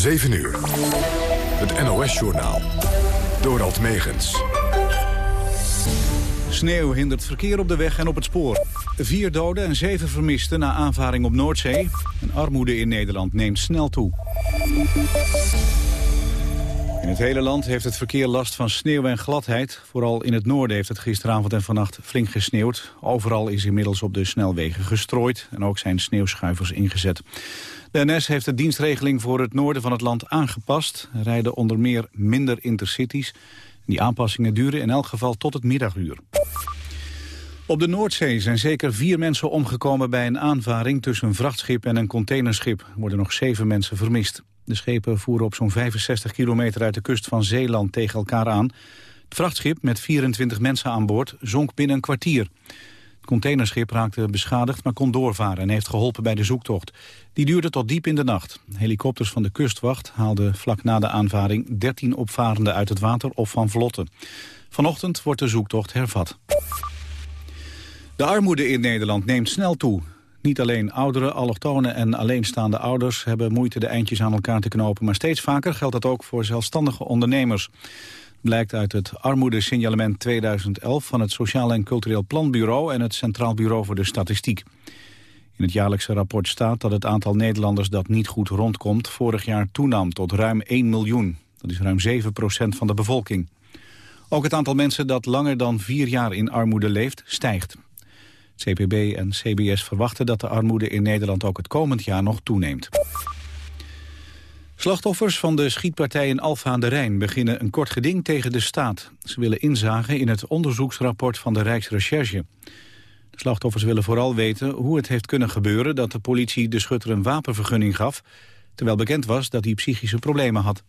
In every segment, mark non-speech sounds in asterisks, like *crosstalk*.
7 uur. Het NOS-journaal. Dorald Megens. Sneeuw hindert verkeer op de weg en op het spoor. Vier doden en zeven vermisten na aanvaring op Noordzee. En armoede in Nederland neemt snel toe. In het hele land heeft het verkeer last van sneeuw en gladheid. Vooral in het noorden heeft het gisteravond en vannacht flink gesneeuwd. Overal is inmiddels op de snelwegen gestrooid en ook zijn sneeuwschuivers ingezet. De NS heeft de dienstregeling voor het noorden van het land aangepast. Rijden onder meer minder intercities. Die aanpassingen duren in elk geval tot het middaguur. Op de Noordzee zijn zeker vier mensen omgekomen bij een aanvaring tussen een vrachtschip en een containerschip. Er worden nog zeven mensen vermist. De schepen voeren op zo'n 65 kilometer uit de kust van Zeeland tegen elkaar aan. Het vrachtschip met 24 mensen aan boord zonk binnen een kwartier. Het containerschip raakte beschadigd, maar kon doorvaren en heeft geholpen bij de zoektocht. Die duurde tot diep in de nacht. Helikopters van de kustwacht haalden vlak na de aanvaring 13 opvarenden uit het water of van vlotten. Vanochtend wordt de zoektocht hervat. De armoede in Nederland neemt snel toe. Niet alleen ouderen, allochtonen en alleenstaande ouders hebben moeite de eindjes aan elkaar te knopen, maar steeds vaker geldt dat ook voor zelfstandige ondernemers. Blijkt uit het armoedesignalement 2011 van het Sociaal en Cultureel Planbureau en het Centraal Bureau voor de Statistiek. In het jaarlijkse rapport staat dat het aantal Nederlanders dat niet goed rondkomt vorig jaar toenam tot ruim 1 miljoen. Dat is ruim 7 procent van de bevolking. Ook het aantal mensen dat langer dan vier jaar in armoede leeft stijgt. CPB en CBS verwachten dat de armoede in Nederland ook het komend jaar nog toeneemt. Slachtoffers van de schietpartij in Alfa aan de Rijn beginnen een kort geding tegen de staat. Ze willen inzagen in het onderzoeksrapport van de Rijksrecherche. De slachtoffers willen vooral weten hoe het heeft kunnen gebeuren dat de politie de schutter een wapenvergunning gaf, terwijl bekend was dat hij psychische problemen had.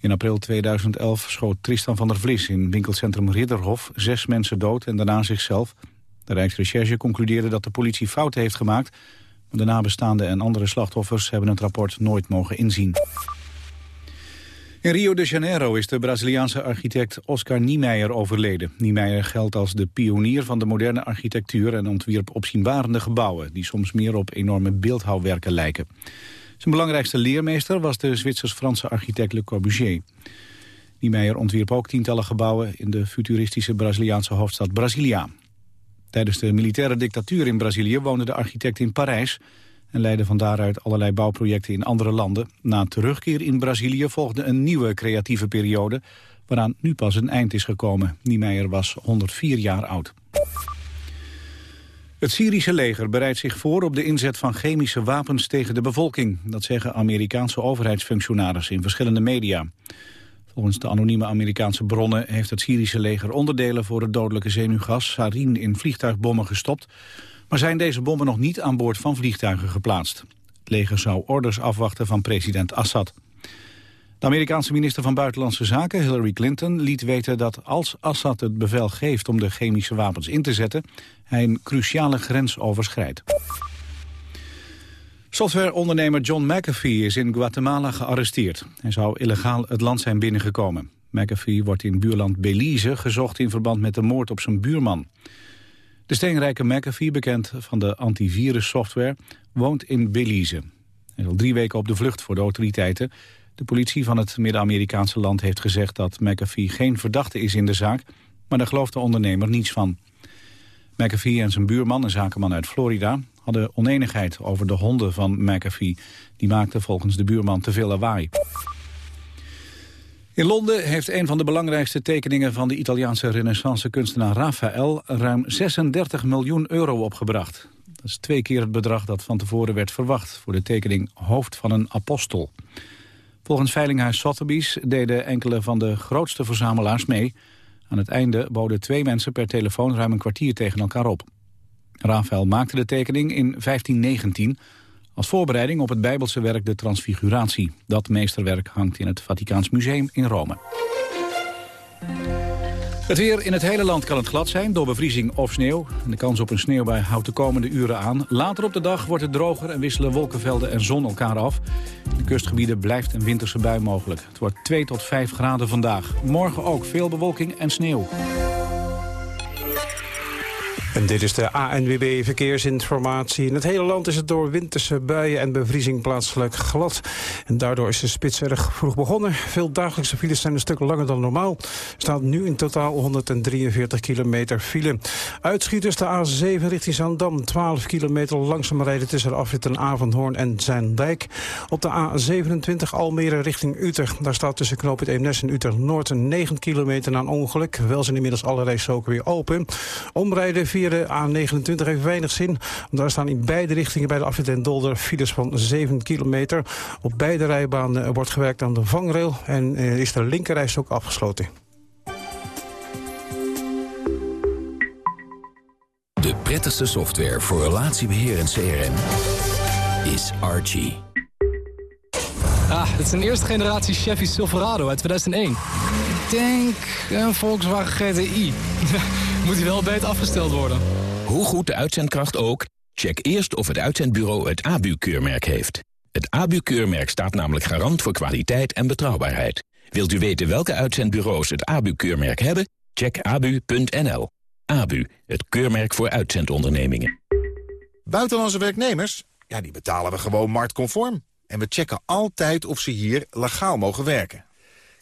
In april 2011 schoot Tristan van der Vlis in winkelcentrum Ridderhof zes mensen dood en daarna zichzelf. De Rijksrecherche concludeerde dat de politie fouten heeft gemaakt... de nabestaanden en andere slachtoffers hebben het rapport nooit mogen inzien. In Rio de Janeiro is de Braziliaanse architect Oscar Niemeyer overleden. Niemeyer geldt als de pionier van de moderne architectuur... en ontwierp opzienbarende gebouwen... die soms meer op enorme beeldhouwwerken lijken. Zijn belangrijkste leermeester was de Zwitsers-Franse architect Le Corbusier. Niemeyer ontwierp ook tientallen gebouwen... in de futuristische Braziliaanse hoofdstad Brasilia. Tijdens de militaire dictatuur in Brazilië woonde de architect in Parijs... en leidde van daaruit allerlei bouwprojecten in andere landen. Na terugkeer in Brazilië volgde een nieuwe creatieve periode... waaraan nu pas een eind is gekomen. Niemeyer was 104 jaar oud. Het Syrische leger bereidt zich voor op de inzet van chemische wapens tegen de bevolking. Dat zeggen Amerikaanse overheidsfunctionarissen in verschillende media. Volgens de anonieme Amerikaanse bronnen heeft het Syrische leger onderdelen voor het dodelijke zenuwgas sarin in vliegtuigbommen gestopt. Maar zijn deze bommen nog niet aan boord van vliegtuigen geplaatst. Het leger zou orders afwachten van president Assad. De Amerikaanse minister van Buitenlandse Zaken, Hillary Clinton, liet weten dat als Assad het bevel geeft om de chemische wapens in te zetten, hij een cruciale grens overschrijdt. Softwareondernemer John McAfee is in Guatemala gearresteerd. Hij zou illegaal het land zijn binnengekomen. McAfee wordt in buurland Belize gezocht in verband met de moord op zijn buurman. De steenrijke McAfee, bekend van de antivirussoftware, woont in Belize. Hij is al drie weken op de vlucht voor de autoriteiten. De politie van het Midden-Amerikaanse land heeft gezegd dat McAfee geen verdachte is in de zaak, maar daar gelooft de ondernemer niets van. McAfee en zijn buurman, een zakenman uit Florida, hadden oneenigheid over de honden van McAfee. Die maakten volgens de buurman te veel lawaai. In Londen heeft een van de belangrijkste tekeningen van de Italiaanse renaissance-kunstenaar Raphaël ruim 36 miljoen euro opgebracht. Dat is twee keer het bedrag dat van tevoren werd verwacht voor de tekening Hoofd van een Apostel. Volgens Veilinghuis Sotheby's deden enkele van de grootste verzamelaars mee. Aan het einde boden twee mensen per telefoon ruim een kwartier tegen elkaar op. Rafael maakte de tekening in 1519 als voorbereiding op het Bijbelse werk De Transfiguratie. Dat meesterwerk hangt in het Vaticaans Museum in Rome. Het weer in het hele land kan het glad zijn door bevriezing of sneeuw. de kans op een sneeuwbui houdt de komende uren aan. Later op de dag wordt het droger en wisselen wolkenvelden en zon elkaar af. In de kustgebieden blijft een winterse bui mogelijk. Het wordt 2 tot 5 graden vandaag. Morgen ook veel bewolking en sneeuw. En dit is de ANWB Verkeersinformatie. In het hele land is het door winterse buien en bevriezing plaatselijk glad. En daardoor is de spits erg vroeg begonnen. Veel dagelijkse files zijn een stuk langer dan normaal. Er staat nu in totaal 143 kilometer file. Uitschieters de A7 richting Zaandam. 12 kilometer langzaam rijden tussen de afritten Avondhoorn en Zijndijk. Op de A27 Almere richting Utrecht. Daar staat tussen knoop het Eemnes en Utrecht-Noord 9 kilometer na een ongeluk. Wel zijn inmiddels alle rijstroken weer open. Omrijden via de A29 heeft weinig zin. Daar staan in beide richtingen bij de afrit en Dolder files van 7 kilometer. Op beide rijbanen wordt gewerkt aan de vangrail en eh, is de linkerreis ook afgesloten. De prettigste software voor relatiebeheer en CRM is Archie. Ah, het is een eerste generatie Chevy Silverado uit 2001. Ik denk een Volkswagen GTI. *laughs* *laughs* Moet hij wel beter afgesteld worden. Hoe goed de uitzendkracht ook, check eerst of het uitzendbureau het ABU-keurmerk heeft. Het ABU-keurmerk staat namelijk garant voor kwaliteit en betrouwbaarheid. Wilt u weten welke uitzendbureaus het ABU-keurmerk hebben? Check abu.nl. ABU, het keurmerk voor uitzendondernemingen. Buitenlandse werknemers? Ja, die betalen we gewoon marktconform. En we checken altijd of ze hier legaal mogen werken.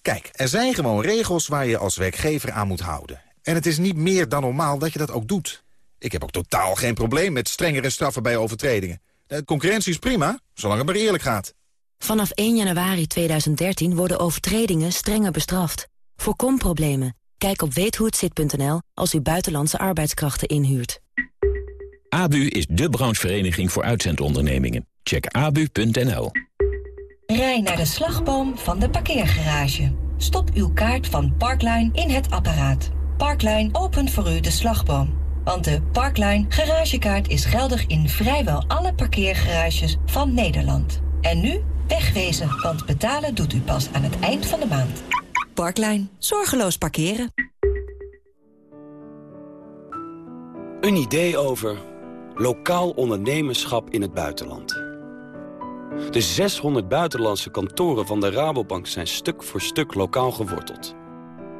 Kijk, er zijn gewoon regels waar je als werkgever aan moet houden. En het is niet meer dan normaal dat je dat ook doet. Ik heb ook totaal geen probleem met strengere straffen bij overtredingen. De concurrentie is prima, zolang het maar eerlijk gaat. Vanaf 1 januari 2013 worden overtredingen strenger bestraft. Voorkom problemen. Kijk op weethohetzit.nl als u buitenlandse arbeidskrachten inhuurt. ABU is de branchevereniging voor uitzendondernemingen. Check abu.nl. Rij naar de slagboom van de parkeergarage. Stop uw kaart van Parkline in het apparaat. Parkline opent voor u de slagboom. Want de Parkline garagekaart is geldig in vrijwel alle parkeergarages van Nederland. En nu wegwezen, want betalen doet u pas aan het eind van de maand. Parkline. Zorgeloos parkeren. Een idee over lokaal ondernemerschap in het buitenland. De 600 buitenlandse kantoren van de Rabobank zijn stuk voor stuk lokaal geworteld.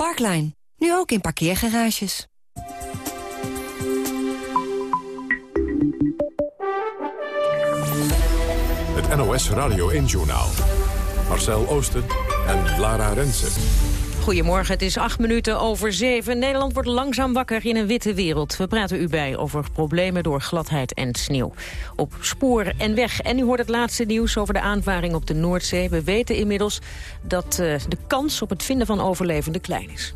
Parkline. Nu ook in parkeergarages. Het NOS Radio 1-journaal. Marcel Oosten en Lara Rensen. Goedemorgen, het is acht minuten over zeven. Nederland wordt langzaam wakker in een witte wereld. We praten u bij over problemen door gladheid en sneeuw. Op spoor en weg. En u hoort het laatste nieuws over de aanvaring op de Noordzee. We weten inmiddels dat uh, de kans op het vinden van overlevenden klein is.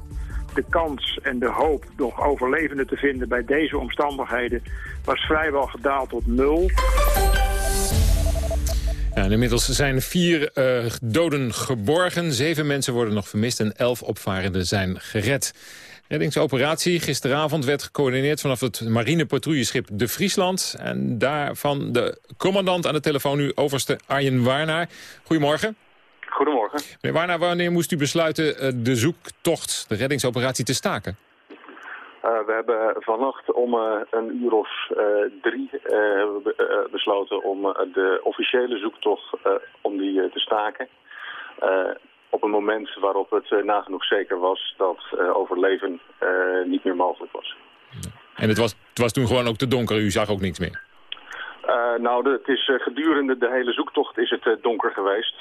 De kans en de hoop nog overlevenden te vinden bij deze omstandigheden... was vrijwel gedaald tot nul. Ja, inmiddels zijn vier uh, doden geborgen. Zeven mensen worden nog vermist en elf opvarenden zijn gered. Reddingsoperatie gisteravond werd gecoördineerd vanaf het marinepatrouilleschip De Friesland. En daarvan de commandant aan de telefoon nu, overste Arjen Waarnaar. Goedemorgen. Goedemorgen. Meneer Waarnaar, wanneer moest u besluiten uh, de zoektocht, de reddingsoperatie te staken? Uh, we hebben vannacht om uh, een uur of uh, drie be besloten om de officiële zoektocht om die te staken. op een moment waarop het nagenoeg zeker was dat overleven niet meer mogelijk was. En het was, het was toen gewoon ook te donker, u zag ook niks meer? Uh, nou, het is uh, gedurende de hele zoektocht is het uh, donker geweest.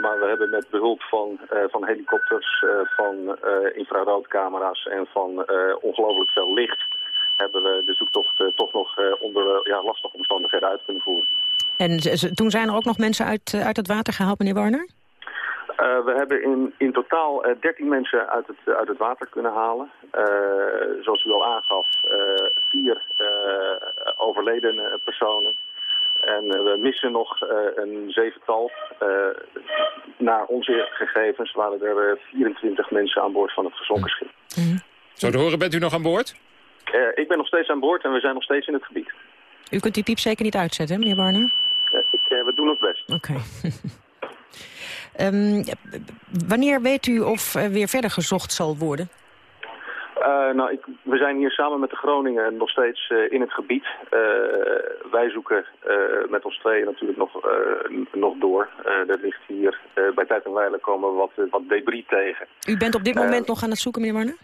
maar we hebben met behulp van, van helikopters, van infraroodcamera's en van ongelooflijk veel licht... hebben we de zoektocht toch nog onder ja, lastige omstandigheden uit kunnen voeren. En toen zijn er ook nog mensen uit, uit het water gehaald, meneer Warner? Uh, we hebben in, in totaal uh, 13 mensen uit het, uit het water kunnen halen. Uh, zoals u al aangaf, vier overleden personen. En we missen nog een zevental. naar onze gegevens waren er 24 mensen aan boord van het gezonken schip. Mm. Zo te horen, bent u nog aan boord? ik ben nog steeds aan boord en we zijn nog steeds in het gebied. U kunt die piep zeker niet uitzetten, meneer Warner? ik, we doen ons best. Oké. *laughs* Ehm, wanneer weet u of er weer verder gezocht zal worden? Uh, nou, ik, we zijn hier samen met de Groningen nog steeds uh, in het gebied. Uh, wij zoeken met ons tweeën natuurlijk nog, nog door. er ligt hier bij tijd en wijle komen wat, wat debris tegen. U bent op dit moment nog aan het zoeken, meneer Warner?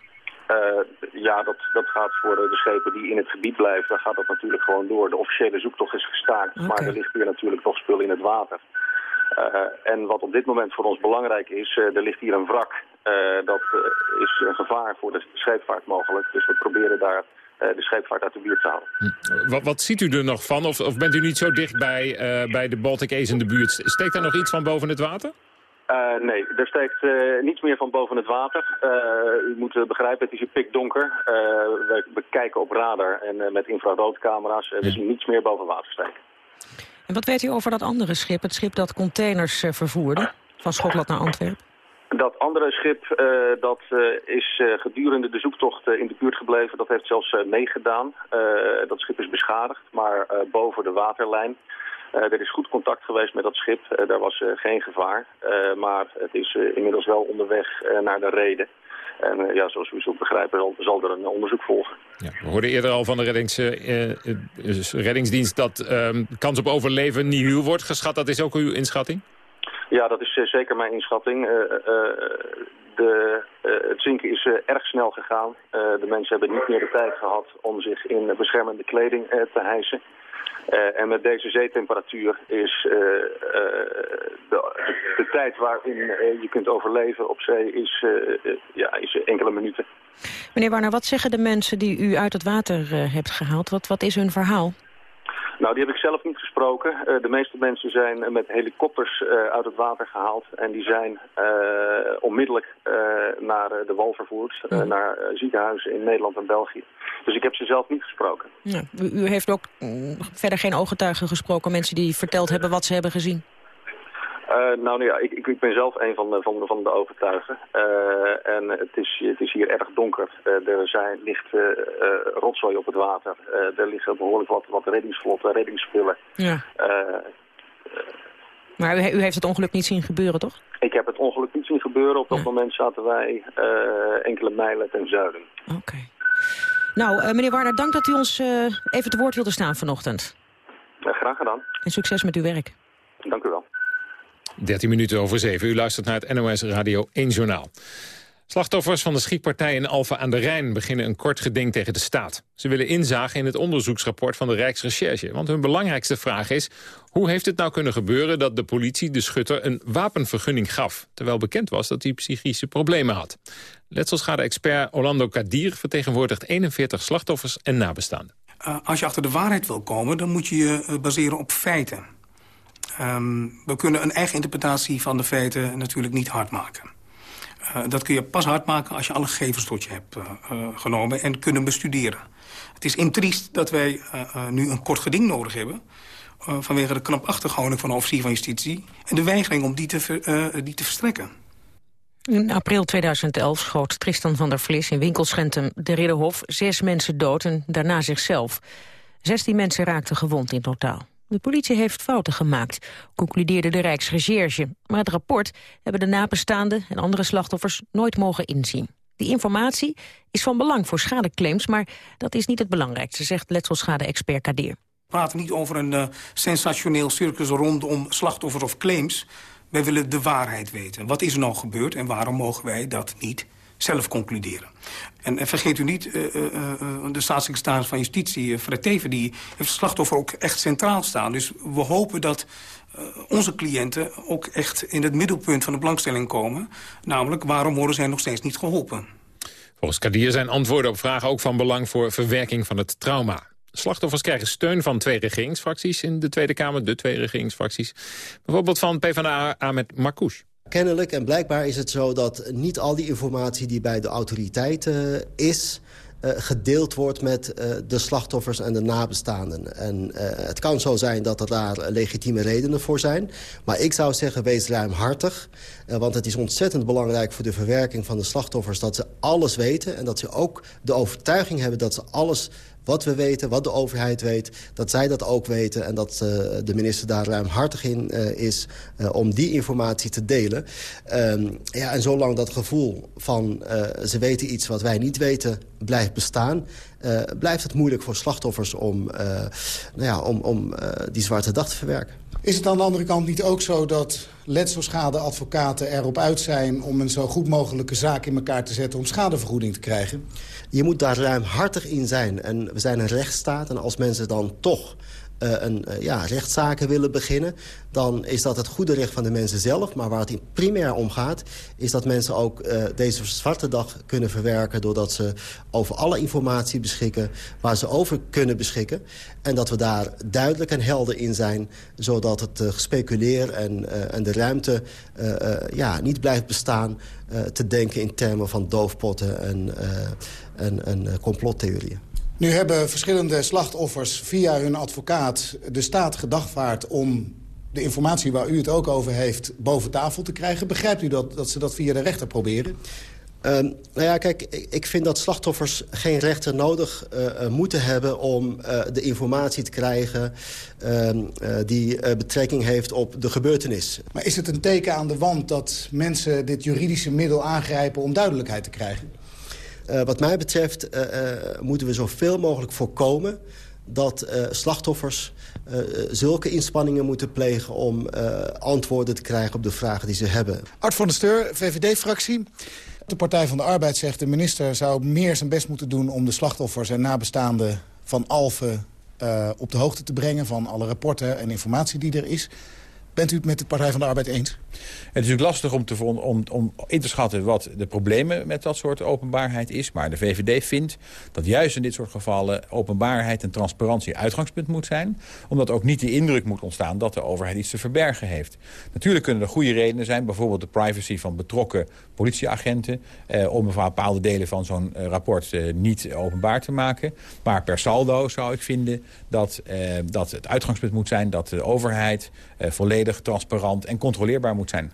ja, dat, dat gaat voor de schepen die in het gebied blijven. Dan gaat dat natuurlijk gewoon door. De officiële zoektocht is gestaakt, okay. maar er ligt hier natuurlijk toch spul in het water. Uh, en wat op dit moment voor ons belangrijk is, uh, er ligt hier een wrak. Uh, dat is een gevaar voor de scheepvaart mogelijk. Dus we proberen daar de scheepvaart uit de buurt te houden. Hm. Wat, wat, ziet u er nog van? Of, of bent u niet zo dicht bij, bij de Baltic Ace in de buurt? Steekt daar nog iets van boven het water? nee, er steekt niets meer van boven het water. u moet begrijpen, het is hier pikdonker. we, we kijken op radar en met infraroodcamera's. we zien niets meer boven water steken. En wat weet u over dat andere schip, het schip dat containers uh, vervoerde van Schotland naar Antwerpen? Dat andere schip uh, dat, uh, is gedurende de zoektocht in de buurt gebleven. Dat heeft zelfs meegedaan. dat schip is beschadigd, maar boven de waterlijn. Er is goed contact geweest met dat schip. daar was geen gevaar. maar het is inmiddels wel onderweg naar de reden. En ja, zoals u zult begrijpen zal, zal er een onderzoek volgen. Ja, we hoorden eerder al van de reddings, reddingsdienst dat ehm, kans op overleven nieuw wordt geschat. Dat is ook uw inschatting? Ja, dat is zeker mijn inschatting. de, het zinken is erg snel gegaan. de mensen hebben niet meer de tijd gehad om zich in beschermende kleding te hijsen. Uh, en met deze zeetemperatuur is uh, uh, de, de, tijd waarin je kunt overleven op zee is, ja, is enkele minuten. Meneer Warner, wat zeggen de mensen die u uit het water hebt gehaald? Wat, wat is hun verhaal? Nou, die heb ik zelf niet gesproken. Uh, de meeste mensen zijn met helikopters uh, uit het water gehaald. En die zijn uh, onmiddellijk naar de wal vervoerd. Ja. naar ziekenhuizen in Nederland en België. Dus ik heb ze zelf niet gesproken. Ja, u, u, heeft ook mm, verder geen ooggetuigen gesproken. Mensen die verteld hebben wat ze hebben gezien. Uh, nou ja, ik, ik, ben zelf een van de, van de, van de overtuigen. Uh, en het is, het is hier erg donker. Uh, er zijn, ligt rotzooi op het water. er liggen behoorlijk wat, wat reddingsvlotten, reddingsspullen. Ja. maar u, u, heeft het ongeluk niet zien gebeuren, toch? Ik heb het ongeluk niet zien gebeuren. Op dat moment zaten wij enkele mijlen ten zuiden. Oké. Nou, meneer Warner, dank dat u ons even te woord wilde staan vanochtend. graag gedaan. En succes met uw werk. Dank u wel. 13 minuten over 7. U luistert naar het NOS Radio 1 Journaal. Slachtoffers van de schietpartij in Alphen aan de Rijn beginnen een kort geding tegen de staat. Ze willen inzagen in het onderzoeksrapport van de Rijksrecherche. Want hun belangrijkste vraag is, hoe heeft het nou kunnen gebeuren dat de politie de schutter een wapenvergunning gaf? Terwijl bekend was dat hij psychische problemen had. Letselschade-expert Orlando Kadir vertegenwoordigt 41 slachtoffers en nabestaanden. Uh, als je achter de waarheid wil komen, dan moet je je uh, baseren op feiten. Um, we kunnen een eigen interpretatie van de feiten natuurlijk niet hard maken. Uh, dat kun je pas hard maken als je alle gegevens tot je hebt uh, uh, genomen en kunnen bestuderen. Het is intriest dat wij nu een kort geding nodig hebben... vanwege de knapachtige houding van de officier van justitie... en de weigering om die te, die te verstrekken. In april 2011 schoot Tristan van der Vlis in winkelcentrum De Ridderhof... zes mensen dood en daarna zichzelf. Zestien mensen raakten gewond in totaal. De politie heeft fouten gemaakt, concludeerde de Rijksrecherche. Maar het rapport hebben de nabestaanden en andere slachtoffers nooit mogen inzien. Die informatie is van belang voor schadeclaims, maar dat is niet het belangrijkste, zegt letselschade-expert Kadir. We praten niet over een uh, sensationeel circus rondom slachtoffers of claims. Wij willen de waarheid weten. Wat is er nou gebeurd en waarom mogen wij dat niet zelf concluderen. En, en vergeet u niet, uh, uh, de staatssecretaris van Justitie, Fred Teven... die heeft slachtoffer ook echt centraal staan. Dus we hopen dat onze cliënten ook echt in het middelpunt van de belangstelling komen. Namelijk, waarom worden zij nog steeds niet geholpen? Volgens Kadir zijn antwoorden op vragen ook van belang voor verwerking van het trauma. Slachtoffers krijgen steun van twee regeringsfracties in de Tweede Kamer, de twee regeringsfracties. Bijvoorbeeld van PvdA Ahmed Marcouch. Kennelijk en blijkbaar is het zo dat niet al die informatie die bij de autoriteiten is... gedeeld wordt met de slachtoffers en de nabestaanden. En het kan zo zijn dat er daar legitieme redenen voor zijn. Maar ik zou zeggen, wees ruimhartig. want het is ontzettend belangrijk voor de verwerking van de slachtoffers... dat ze alles weten en dat ze ook de overtuiging hebben dat ze alles wat we weten, wat de overheid weet... dat zij dat ook weten en dat uh, de minister daar ruimhartig in uh, is... Uh, om die informatie te delen. Um, ja, en zolang dat gevoel van ze weten iets wat wij niet weten blijft bestaan... blijft het moeilijk voor slachtoffers om, nou ja, om, om die zwarte dag te verwerken. Is het aan de andere kant niet ook zo dat letselschadeadvocaten erop uit zijn... om een zo goed mogelijke zaak in elkaar te zetten om schadevergoeding te krijgen? Je moet daar ruimhartig in zijn. En we zijn een rechtsstaat en als mensen dan toch een, uh, ja, rechtszaken willen beginnen... dan is dat het goede recht van de mensen zelf. Maar waar het primair om gaat... is dat mensen ook uh, deze zwarte dag kunnen verwerken... doordat ze over alle informatie beschikken... waar ze over kunnen beschikken. En dat we daar duidelijk en helder in zijn... zodat het gespeculeer en, en de ruimte ja, niet blijft bestaan... te denken in termen van doofpotten en, en, en complottheorieën. Nu hebben verschillende slachtoffers via hun advocaat de staat gedagvaard om de informatie waar u het ook over heeft boven tafel te krijgen. Begrijpt u dat, dat ze dat via de rechter proberen? Uh, nou ja, kijk, ik vind dat slachtoffers geen rechter nodig uh, moeten hebben... om uh, de informatie te krijgen ehm, die betrekking heeft op de gebeurtenis. Maar is het een teken aan de wand dat mensen dit juridische middel aangrijpen... om duidelijkheid te krijgen? Uh, wat mij betreft uh, uh, moeten we zoveel mogelijk voorkomen dat slachtoffers zulke inspanningen moeten plegen... om antwoorden te krijgen op de vragen die ze hebben. Art van der Steur, VVD-fractie. De Partij van de Arbeid zegt... de minister zou meer zijn best moeten doen... om de slachtoffers en nabestaanden van Alphen op de hoogte te brengen... van alle rapporten en informatie die er is. Bent u het met de Partij van de Arbeid eens? Het is natuurlijk lastig om, te, om, om in te schatten wat de problemen met dat soort openbaarheid is. Maar de VVD vindt dat juist in dit soort gevallen openbaarheid en transparantie uitgangspunt moet zijn. Omdat ook niet de indruk moet ontstaan dat de overheid iets te verbergen heeft. Natuurlijk kunnen er goede redenen zijn, bijvoorbeeld de privacy van betrokken politieagenten... Eh, om bepaalde delen van zo'n eh, rapport eh, niet openbaar te maken. Maar per saldo zou ik vinden dat, eh, dat het uitgangspunt moet zijn... dat de overheid volledig transparant en controleerbaar moet zijn.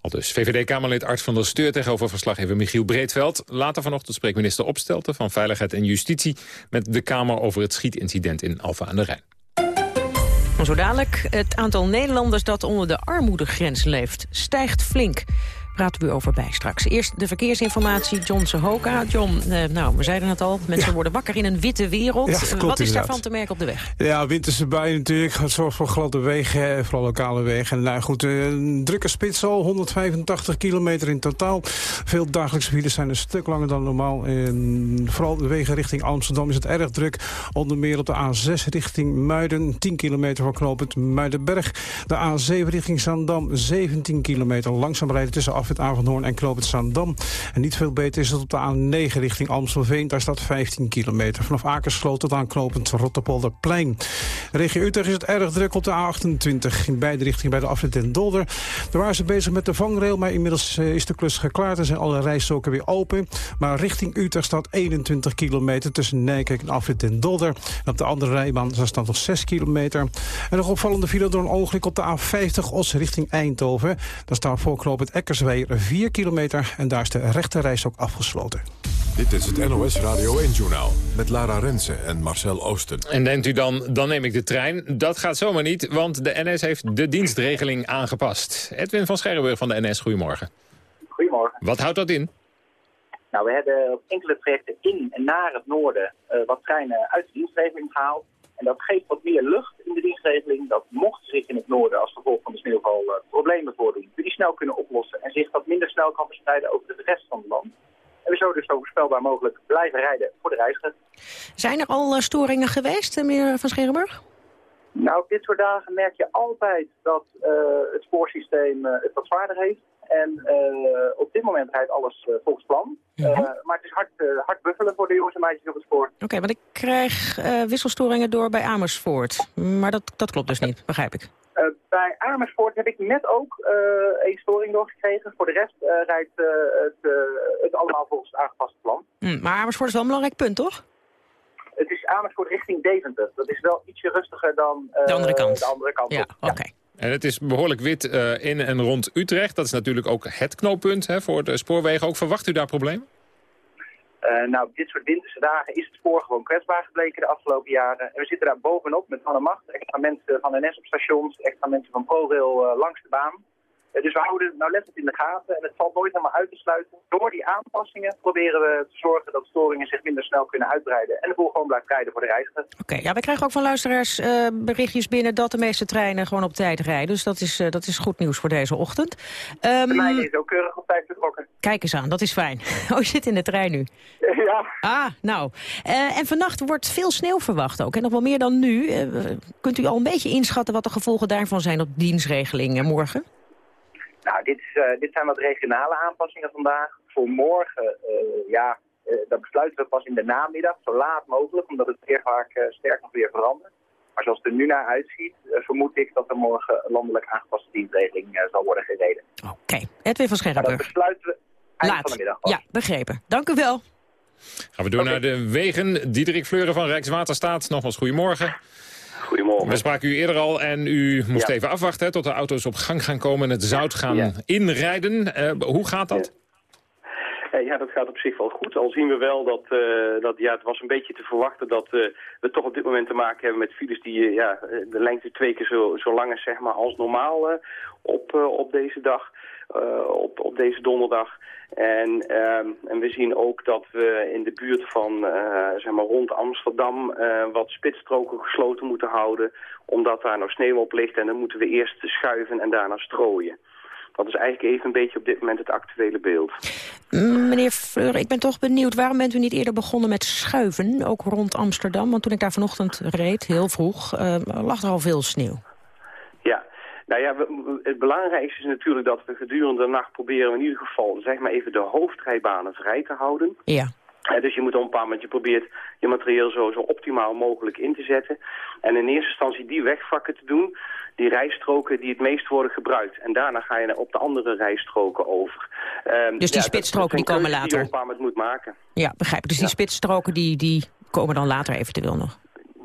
Al dus VVD-Kamerlid Art van der Steur tegenover verslaggever Michiel Breedveld. Later vanochtend spreekt minister Opstelten van Veiligheid en Justitie... met de Kamer over het schietincident in Alfa aan de Rijn. Zo dadelijk, het aantal Nederlanders dat onder de armoedegrens leeft... stijgt flink praten we over bij straks. Eerst de verkeersinformatie, John Sehoka. John, eh, nou, we zeiden het al, mensen worden wakker in een witte wereld. Ja, Wat is inderdaad. daarvan te merken op de weg? Ja, winterse buien natuurlijk. Het zorgt voor gladde wegen, vooral lokale wegen. En nou goed, eh, een drukke spits al, 185 kilometer in totaal. Veel dagelijkse files zijn een stuk langer dan normaal. En vooral de wegen richting Amsterdam is het erg druk. Onder meer op de A6 richting Muiden, 10 kilometer voor knooppunt Muidenberg. De A7 richting Zaandam, 17 kilometer. Langzaam rijden tussen af het Avondhoorn en knooppunt Zaandam. En niet veel beter is het op de A9 richting Amstelveen. Daar staat 15 kilometer. Vanaf Akersloot tot aan knooppunt Rotterpolderplein. Regio Utrecht is het erg druk op de A28. In beide richtingen bij de afrit Den Dolder. Daar waren ze bezig met de vangrail, maar inmiddels eh, is de klus geklaard. en zijn alle rijstroken weer open. Maar richting Utrecht staat 21 kilometer tussen Nijkerk en afrit Den Dolder. En op de andere rijbaan staat nog 6 kilometer. En nog opvallende file door een ongeluk op de A50 Os richting Eindhoven. Daar staat voor knooppunt Eckersweijer 4 kilometer en daar is de rechte ook afgesloten. Dit is het NOS Radio 1-journaal met Lara Rensen en Marcel Oosten. En denkt u dan, dan neem ik de trein? Dat gaat zomaar niet, want de NS heeft de dienstregeling aangepast. Edwin van Scherrenburg van de NS, goedemorgen. Goedemorgen. Wat houdt dat in? Nou, we hebben op enkele trajecten in en naar het noorden uh, wat treinen uit de dienstregeling gehaald. En dat geeft wat meer lucht in de dienstregeling. Dat mocht zich in het noorden als gevolg van de sneeuwval uh, problemen voordoen, we die snel kunnen oplossen en zich wat minder snel kan verspreiden over de rest van het land. En we zo dus zo voorspelbaar mogelijk blijven rijden voor de reiziger. Zijn er al uh, storingen geweest, meneer Van Scherenburg? Nou, op dit soort dagen merk je altijd dat uh, het spoorsysteem het wat zwaarder heeft. En uh, op dit moment rijdt alles uh, volgens plan. Ja. Uh, maar het is hard, hard buffelen voor de jongens en meisjes op het spoor. Oké, okay, want ik krijg wisselstoringen door bij Amersfoort. Maar dat, dat klopt dus niet, begrijp ik. Bij Amersfoort heb ik net ook een storing doorgekregen. Voor de rest rijdt het, het, allemaal volgens het aangepaste plan. Mm, maar Amersfoort is wel een belangrijk punt, toch? Het is Amersfoort richting Deventer. Dat is wel ietsje rustiger dan de andere kant. De andere kant ja, oké. En het is behoorlijk wit in en rond Utrecht. Dat is natuurlijk ook het knooppunt hè, voor de spoorwegen. Ook verwacht u daar problemen? Uh, nou, dit soort winterse dagen is het spoor gewoon kwetsbaar gebleken de afgelopen jaren. En we zitten daar bovenop met alle macht. Extra mensen van NS op stations, extra mensen van ProRail uh, langs de baan. Dus we houden het nou letterlijk in de gaten en het valt nooit helemaal uit te sluiten. Door die aanpassingen proberen we te zorgen dat storingen zich minder snel kunnen uitbreiden. En de boel gewoon blijft rijden voor de reiziger. Oké, ja, we krijgen ook van luisteraars berichtjes binnen dat de meeste treinen gewoon op tijd rijden. Dus dat is, dat is goed nieuws voor deze ochtend. Um, de mijne is ook keurig op tijd vertrokken. Kijk eens aan, dat is fijn. *laughs* Oh, je zit in de trein nu. Ja. Ah, nou. Uh, en vannacht wordt veel sneeuw verwacht ook. En nog wel meer dan nu. Kunt u al een beetje inschatten wat de gevolgen daarvan zijn op dienstregelingen morgen? Nou, dit, is, uh, dit zijn wat regionale aanpassingen vandaag. Voor morgen, ja, dat besluiten we pas in de namiddag, zo laat mogelijk, omdat het weer vaak sterk nog weer verandert. Maar zoals het er nu naar uitziet, vermoed ik dat er morgen landelijk aangepaste dienstregeling zal worden gereden. Oké, okay. Edwin van Scherrenburg. dat besluiten we eind Laat. van de middag. Ja, begrepen. Dank u wel. Gaan we door okay. naar de wegen. Diederik Fleuren van Rijkswaterstaat. Nogmaals, goedemorgen. Goedemorgen. We spraken u eerder al en u moest ja. even afwachten hè, tot de auto's op gang gaan komen en het zout gaan ja. inrijden. Uh, hoe gaat dat? Ja. ja. dat gaat op zich wel goed. Al zien we wel dat, uh, dat ja, het was een beetje te verwachten dat uh, we toch op dit moment te maken hebben met files die ja, de lengte twee keer zo, zo lang is zeg maar, als normaal op, op deze dag, op, op deze donderdag. En, uh, en we zien ook dat we in de buurt van, zeg maar rond Amsterdam, wat spitsstroken gesloten moeten houden. Omdat daar nog sneeuw op ligt en dan moeten we eerst schuiven en daarna strooien. Dat is eigenlijk even een beetje op dit moment het actuele beeld. Meneer Fleur, ik ben toch benieuwd, waarom bent u niet eerder begonnen met schuiven, ook rond Amsterdam? Want toen ik daar vanochtend reed, heel vroeg, lag er al veel sneeuw. Ja, nou ja, het belangrijkste is natuurlijk dat we gedurende de nacht proberen in ieder geval zeg maar even de hoofdrijbanen vrij te houden. Ja. Uh, dus je moet op een paar moment, je probeert je materieel zo, zo optimaal mogelijk in te zetten. En in eerste instantie die wegvakken te doen, die rijstroken die het meest worden gebruikt. En daarna ga je op de andere rijstroken over. Um, dus die ja, spitsstroken die komen later? Die je moet maken. Ja, begrijp ik. Dus die ja. spitsstroken die, die komen dan later eventueel nog?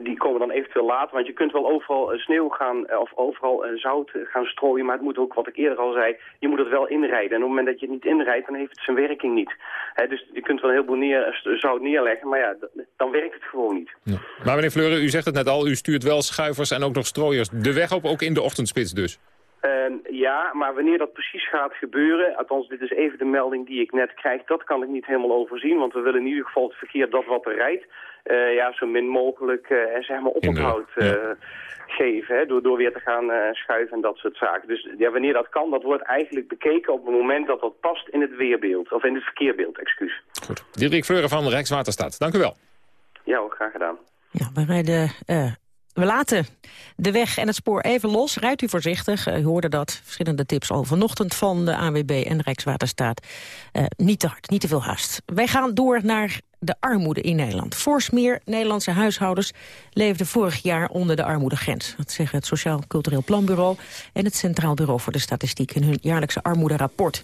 Die komen dan eventueel later. Want je kunt wel overal sneeuw gaan, of overal zout gaan strooien. Maar het moet ook, wat ik eerder al zei, je moet het wel inrijden. En op het moment dat je het niet inrijdt, dan heeft het zijn werking niet. Dus je kunt wel een heleboel zout neerleggen, maar ja, dan werkt het gewoon niet. Ja. Maar meneer Fleuren, u zegt het net al, u stuurt wel schuivers en ook nog strooiers de weg op, ook in de ochtendspits dus. Uh, ja, maar wanneer dat precies gaat gebeuren, althans dit is even de melding die ik net krijg, dat kan ik niet helemaal overzien. Want we willen in ieder geval het verkeer dat wat er rijdt, uh, ja, zo min mogelijk uh, zeg maar oponthoud uh, ja. geven. Hè, door, door weer te gaan schuiven en dat soort zaken. Dus ja, wanneer dat kan, dat wordt eigenlijk bekeken op het moment dat dat past in het weerbeeld. Of in het verkeerbeeld, excuus. Goed. Diederik Fleuren van Rijkswaterstaat, dank u wel. Ja, ook graag gedaan. Ja, we rijden we laten de weg en het spoor even los. Rijdt u voorzichtig. U hoorde dat. Verschillende tips al vanochtend van de ANWB en Rijkswaterstaat. Uh, niet te hard, niet te veel haast. Wij gaan door naar de armoede in Nederland. Fors meer Nederlandse huishoudens leefden vorig jaar onder de armoedegrens. Dat zeggen het Sociaal Cultureel Planbureau en het Centraal Bureau voor de Statistiek in hun jaarlijkse armoederapport.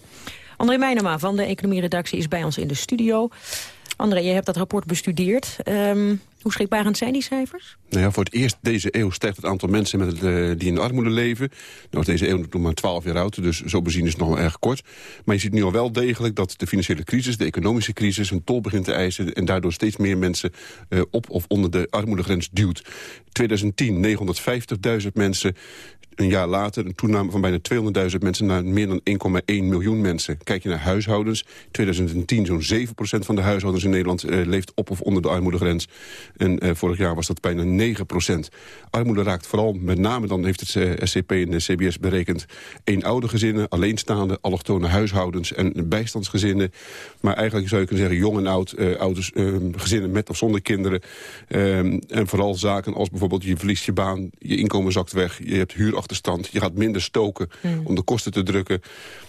André Meijnema van de economieredactie is bij ons in de studio. André, je hebt dat rapport bestudeerd. Um, hoe schrikbarend zijn die cijfers? Nou ja, voor het eerst deze eeuw stijgt het aantal mensen met uh, die in de armoede leven. Nou deze eeuw nog maar 12 jaar oud, dus zo bezien is het nog wel erg kort. Maar je ziet nu al wel degelijk dat de financiële crisis, de economische crisis... een tol begint te eisen en daardoor steeds meer mensen uh, op of onder de armoedegrens duwt. 2010 950.000 mensen, een jaar later een toename van bijna 200.000 mensen... naar meer dan 1,1 miljoen mensen. Kijk je naar huishoudens, 2010 zo'n 7% van de huishoudens in Nederland... Uh, leeft op of onder de armoedegrens. En uh, vorig jaar was dat bijna 9% Armoede raakt vooral, met name dan heeft het uh, SCP en de CBS berekend... eenoudergezinnen, alleenstaande, allochtone huishoudens en bijstandsgezinnen. Maar eigenlijk zou je kunnen zeggen jong en oud, uh, ouders, gezinnen met of zonder kinderen. en vooral zaken als bijvoorbeeld je verliest je baan, je inkomen zakt weg... je hebt huurachterstand achterstand. Je gaat minder stoken Hmm. om de kosten te drukken.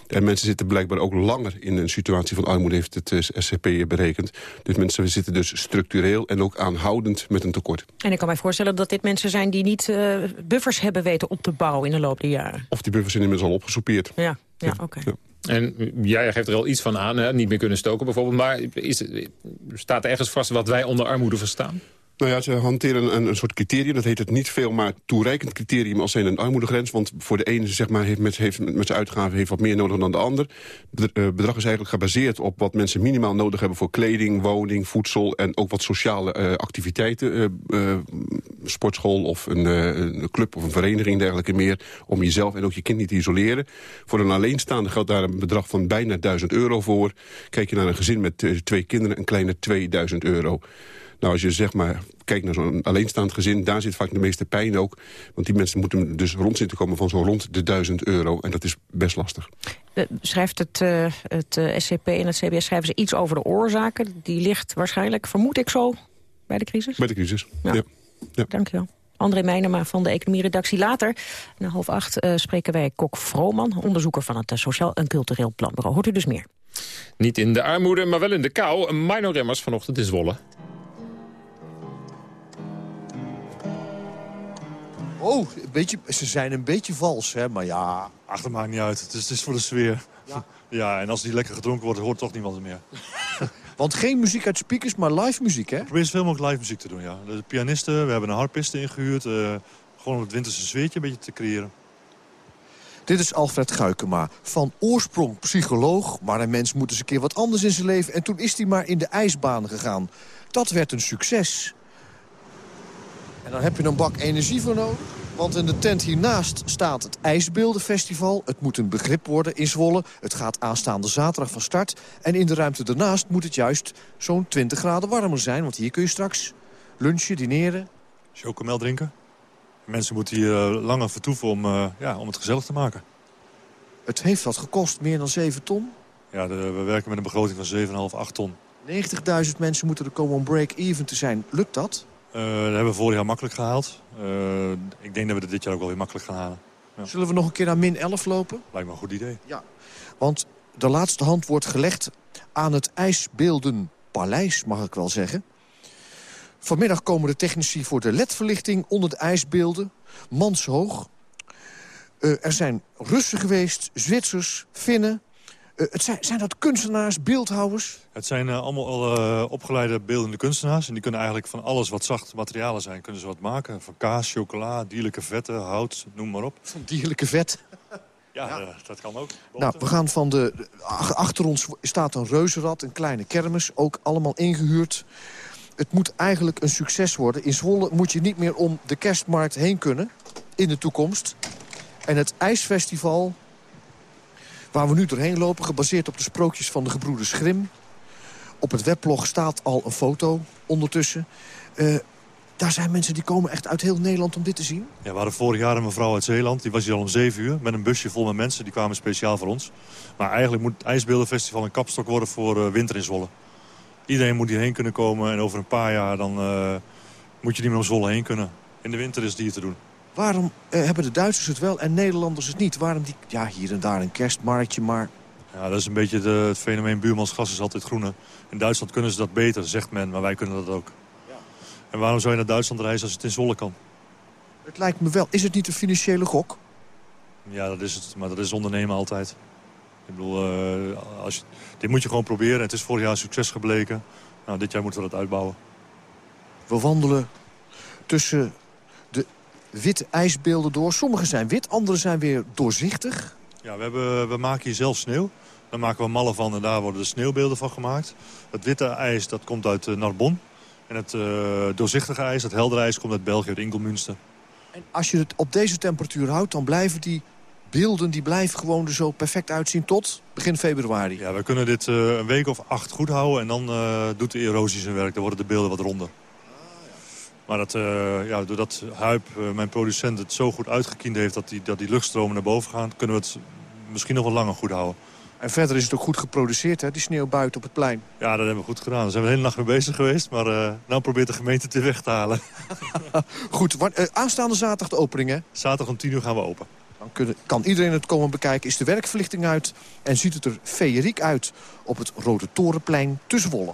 En mensen zitten blijkbaar ook langer in een situatie van armoede... heeft het eh, SCP berekend. Dus mensen zitten dus structureel en ook aanhoudend met een tekort. En ik kan mij voorstellen dat dit mensen zijn die niet eh, buffers hebben weten op te bouwen in de loop der jaren. Of die buffers zijn inmiddels al opgesoupeerd. Ja, ja, oké. En jij geeft er al iets van aan, hè? niet meer kunnen stoken bijvoorbeeld. Maar is, staat ergens vast wat wij onder armoede verstaan? Nou ja, ze hanteren een, soort criterium. Dat heet het niet veel, maar toereikend criterium als zijn een armoedegrens. Want voor de ene zeg maar, heeft met, heeft met zijn uitgaven heeft wat meer nodig dan de ander. Het bedrag is eigenlijk gebaseerd op wat mensen minimaal nodig hebben... voor kleding, woning, voedsel en ook wat sociale uh, activiteiten. Uh, sportschool of een, een, club of een vereniging dergelijke meer... om jezelf en ook je kind niet te isoleren. Voor een alleenstaande geldt daar een bedrag van bijna 1000 euro voor. Kijk je naar een gezin met twee kinderen, een kleine 2000 euro. Nou, als je zeg maar kijkt naar zo'n alleenstaand gezin... daar zit vaak de meeste pijn ook. Want die mensen moeten dus rond zitten komen van zo'n rond de 1000 euro. En dat is best lastig. Uh, schrijft het, uh, het uh, SCP en het CBS schrijven ze iets over de oorzaken. Die ligt waarschijnlijk, vermoed ik zo, bij de crisis? Bij de crisis, ja. ja. ja. Dank je wel. André Meijnema van de economieredactie. Later, na half acht, uh, spreken wij Kok Vrooman... onderzoeker van het Sociaal en Cultureel Planbureau. Hoort u dus meer? Niet in de armoede, maar wel in de kou. Mino Remmers vanochtend in Zwolle. Oh, een beetje, ze zijn een beetje vals, hè? maar ja... Ach, dat maakt niet uit. Het is, het is voor de sfeer. Ja. *laughs* ja, en als die lekker gedronken wordt, hoort toch niemand meer. *laughs* Want geen muziek uit speakers, maar live muziek, hè? Ik probeer zoveel mogelijk live muziek te doen, ja. De pianisten, we hebben een harpiste ingehuurd. Uh, gewoon om het winterse sfeertje een beetje te creëren. Dit is Alfred Guikema, van oorsprong psycholoog... maar een mens moet eens een keer wat anders in zijn leven... en toen is hij maar in de ijsbaan gegaan. Dat werd een succes. En dan heb je een bak energie voor nodig. Want in de tent hiernaast staat het IJsbeeldenfestival. Het moet een begrip worden in Zwolle. Het gaat aanstaande zaterdag van start. En in de ruimte daarnaast moet het juist zo'n 20 graden warmer zijn. Want hier kun je straks lunchen, dineren. Chocomel drinken. Mensen moeten hier uh, langer vertoeven om, uh, ja, om het gezellig te maken. Het heeft wat gekost, meer dan 7 ton? Ja, de, we werken met een begroting van 7,5, 8 ton. 90.000 mensen moeten er komen om break-even te zijn. Lukt dat? Uh, dat hebben we vorig jaar makkelijk gehaald. Uh, ik denk dat we het dit jaar ook wel weer makkelijk gaan halen. Ja. Zullen we nog een keer naar min 11 lopen? Lijkt me een goed idee. Ja, want de laatste hand wordt gelegd aan het ijsbeeldenpaleis, mag ik wel zeggen. Vanmiddag komen de technici voor de ledverlichting onder de ijsbeelden. Manshoog. Uh, er zijn Russen geweest, Zwitsers, Finnen. Uh, het zijn, zijn dat kunstenaars, beeldhouwers? Het zijn uh, allemaal uh, opgeleide beeldende kunstenaars. En die kunnen eigenlijk van alles wat zachte materialen zijn, kunnen ze wat maken. Van kaas, chocola, dierlijke vetten, hout, noem maar op. Van dierlijke vet? *laughs* Ja, ja. dat kan ook. Nou, we gaan van de... Achter ons staat een reuzenrad, een kleine kermis. Ook allemaal ingehuurd. Het moet eigenlijk een succes worden. In Zwolle moet je niet meer om de kerstmarkt heen kunnen in de toekomst. En het ijsfestival waar we nu doorheen lopen... gebaseerd op de sprookjes van de gebroeders Grim. Op het weblog staat al een foto ondertussen. Uh, daar zijn mensen die komen echt uit heel Nederland om dit te zien. Ja, we hadden vorig jaar een mevrouw uit Zeeland. Die was hier al om 7 uur met een busje vol met mensen. Die kwamen speciaal voor ons. Maar eigenlijk moet het IJsbeeldenfestival een kapstok worden voor uh, winter in Zwolle. Iedereen moet hierheen kunnen komen. En over een paar jaar dan, uh, moet je niet meer om Zwolle heen kunnen. In de winter is het hier te doen. Waarom uh, hebben de Duitsers het wel en Nederlanders het niet? Waarom die, ja, hier en daar een kerstmarktje, maar... Ja, dat is een beetje de, het fenomeen buurmansgas is altijd groene. In Duitsland kunnen ze dat beter, zegt men, maar wij kunnen dat ook. Ja. En waarom zou je naar Duitsland reizen als het in Zwolle kan? Het lijkt me wel. Is het niet een financiële gok? Ja, dat is het. Maar dat is ondernemen altijd. Ik bedoel, uh, als je, dit moet je gewoon proberen. Het is vorig jaar succes gebleken. Nou, dit jaar moeten we dat uitbouwen. We wandelen tussen witte ijsbeelden door. Sommige zijn wit, andere zijn weer doorzichtig. Ja, we, hebben, we maken hier zelf sneeuw. Daar maken we mallen van en daar worden de sneeuwbeelden van gemaakt. Het witte ijs dat komt uit uh, Narbonne. En het uh, doorzichtige ijs, het heldere ijs, komt uit België, uit Ingelmünster. En als je het op deze temperatuur houdt, dan blijven die beelden die blijven gewoon er zo perfect uitzien tot begin februari. Ja, we kunnen dit uh, een week of acht goed houden en dan uh, doet de erosie zijn werk. Dan worden de beelden wat ronder. Maar dat, uh, ja, doordat Huip, mijn producent, het zo goed uitgekiend heeft... dat die, dat die luchtstromen naar boven gaan... kunnen we het misschien nog wel langer goed houden. En verder is het ook goed geproduceerd, hè, die sneeuw buiten op het plein. Ja, dat hebben we goed gedaan. Daar zijn we de hele nacht mee bezig geweest. Maar uh, nou probeert de gemeente het weer weg te halen. *laughs* goed, aanstaande zaterdag de opening, hè? Zaterdag om 10 uur gaan we open. Dan kunnen, kan iedereen het komen bekijken. Is de werkverlichting uit en ziet het er feeriek uit op het Rode Torenplein te Zwolle.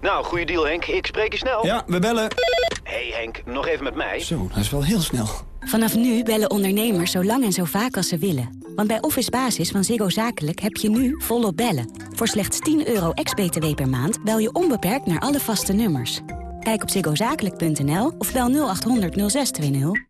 Nou, goede deal Henk. Ik spreek je snel. Ja, we bellen. hey Henk, nog even met mij. Zo, dat is wel heel snel. Vanaf nu bellen ondernemers zo lang en zo vaak als ze willen. Want bij Office Basis van Ziggo Zakelijk heb je nu volop bellen. Voor slechts 10 euro ex-BTW per maand bel je onbeperkt naar alle vaste nummers. Kijk op ziggozakelijk.nl of bel 0800 0620.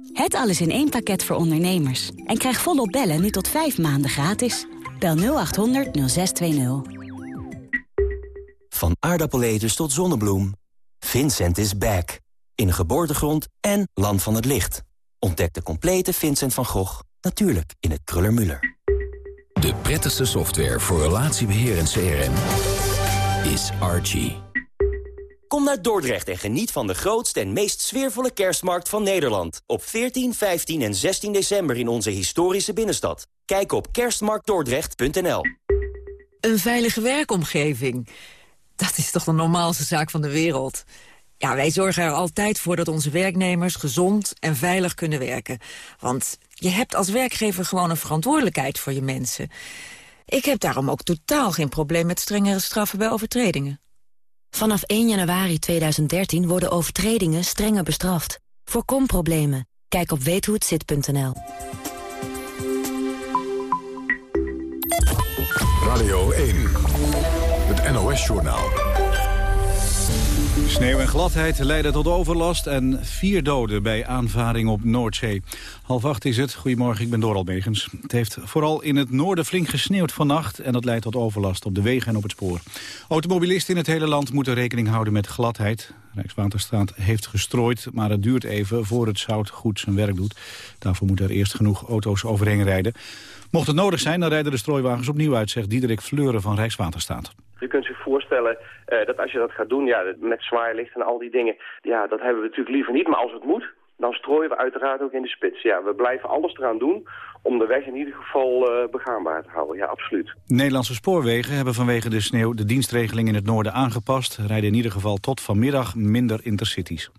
Het alles in één pakket voor ondernemers. En krijg volop bellen nu tot vijf maanden gratis. Bel 0800 0620. Van aardappeleters tot zonnebloem. Vincent is back. In geboortegrond en land van het licht. Ontdek de complete Vincent van Gogh, natuurlijk in het Kruller-Müller. De prettigste software voor relatiebeheer en CRM is Archie. Kom naar Dordrecht en geniet van de grootste en meest sfeervolle kerstmarkt van Nederland. Op 14, 15 en 16 december in onze historische binnenstad. Kijk op kerstmarktdordrecht.nl Een veilige werkomgeving. Dat is toch de normaalste zaak van de wereld. Ja, wij zorgen er altijd voor dat onze werknemers gezond en veilig kunnen werken. Want je hebt als werkgever gewoon een verantwoordelijkheid voor je mensen. Ik heb daarom ook totaal geen probleem met strengere straffen bij overtredingen. Vanaf 1 januari 2013 worden overtredingen strenger bestraft. Voorkom problemen. Kijk op weethohetzit.nl. Radio 1. Het NOS-journaal. Sneeuw en gladheid leiden tot overlast en vier doden bij aanvaring op Noordzee. Half acht is het. Goedemorgen, ik ben Doral Begens. Het heeft vooral in het noorden flink gesneeuwd vannacht... en dat leidt tot overlast op de wegen en op het spoor. Automobilisten in het hele land moeten rekening houden met gladheid. Rijkswaterstaat heeft gestrooid, maar het duurt even... voor het zout goed zijn werk doet. Daarvoor moeten er eerst genoeg auto's overheen rijden. Mocht het nodig zijn, dan rijden de strooiwagens opnieuw uit... zegt Diederik Fleuren van Rijkswaterstaat. Je kunt zich voorstellen uh, dat als je dat gaat doen, ja, met zwaarlicht en al die dingen, ja, dat hebben we natuurlijk liever niet. Maar als het moet, dan strooien we uiteraard ook in de spits. Ja, we blijven alles eraan doen om de weg in ieder geval uh, begaanbaar te houden. Ja, absoluut. Nederlandse spoorwegen hebben vanwege de sneeuw de dienstregeling in het noorden aangepast. Rijden in ieder geval tot vanmiddag minder intercities.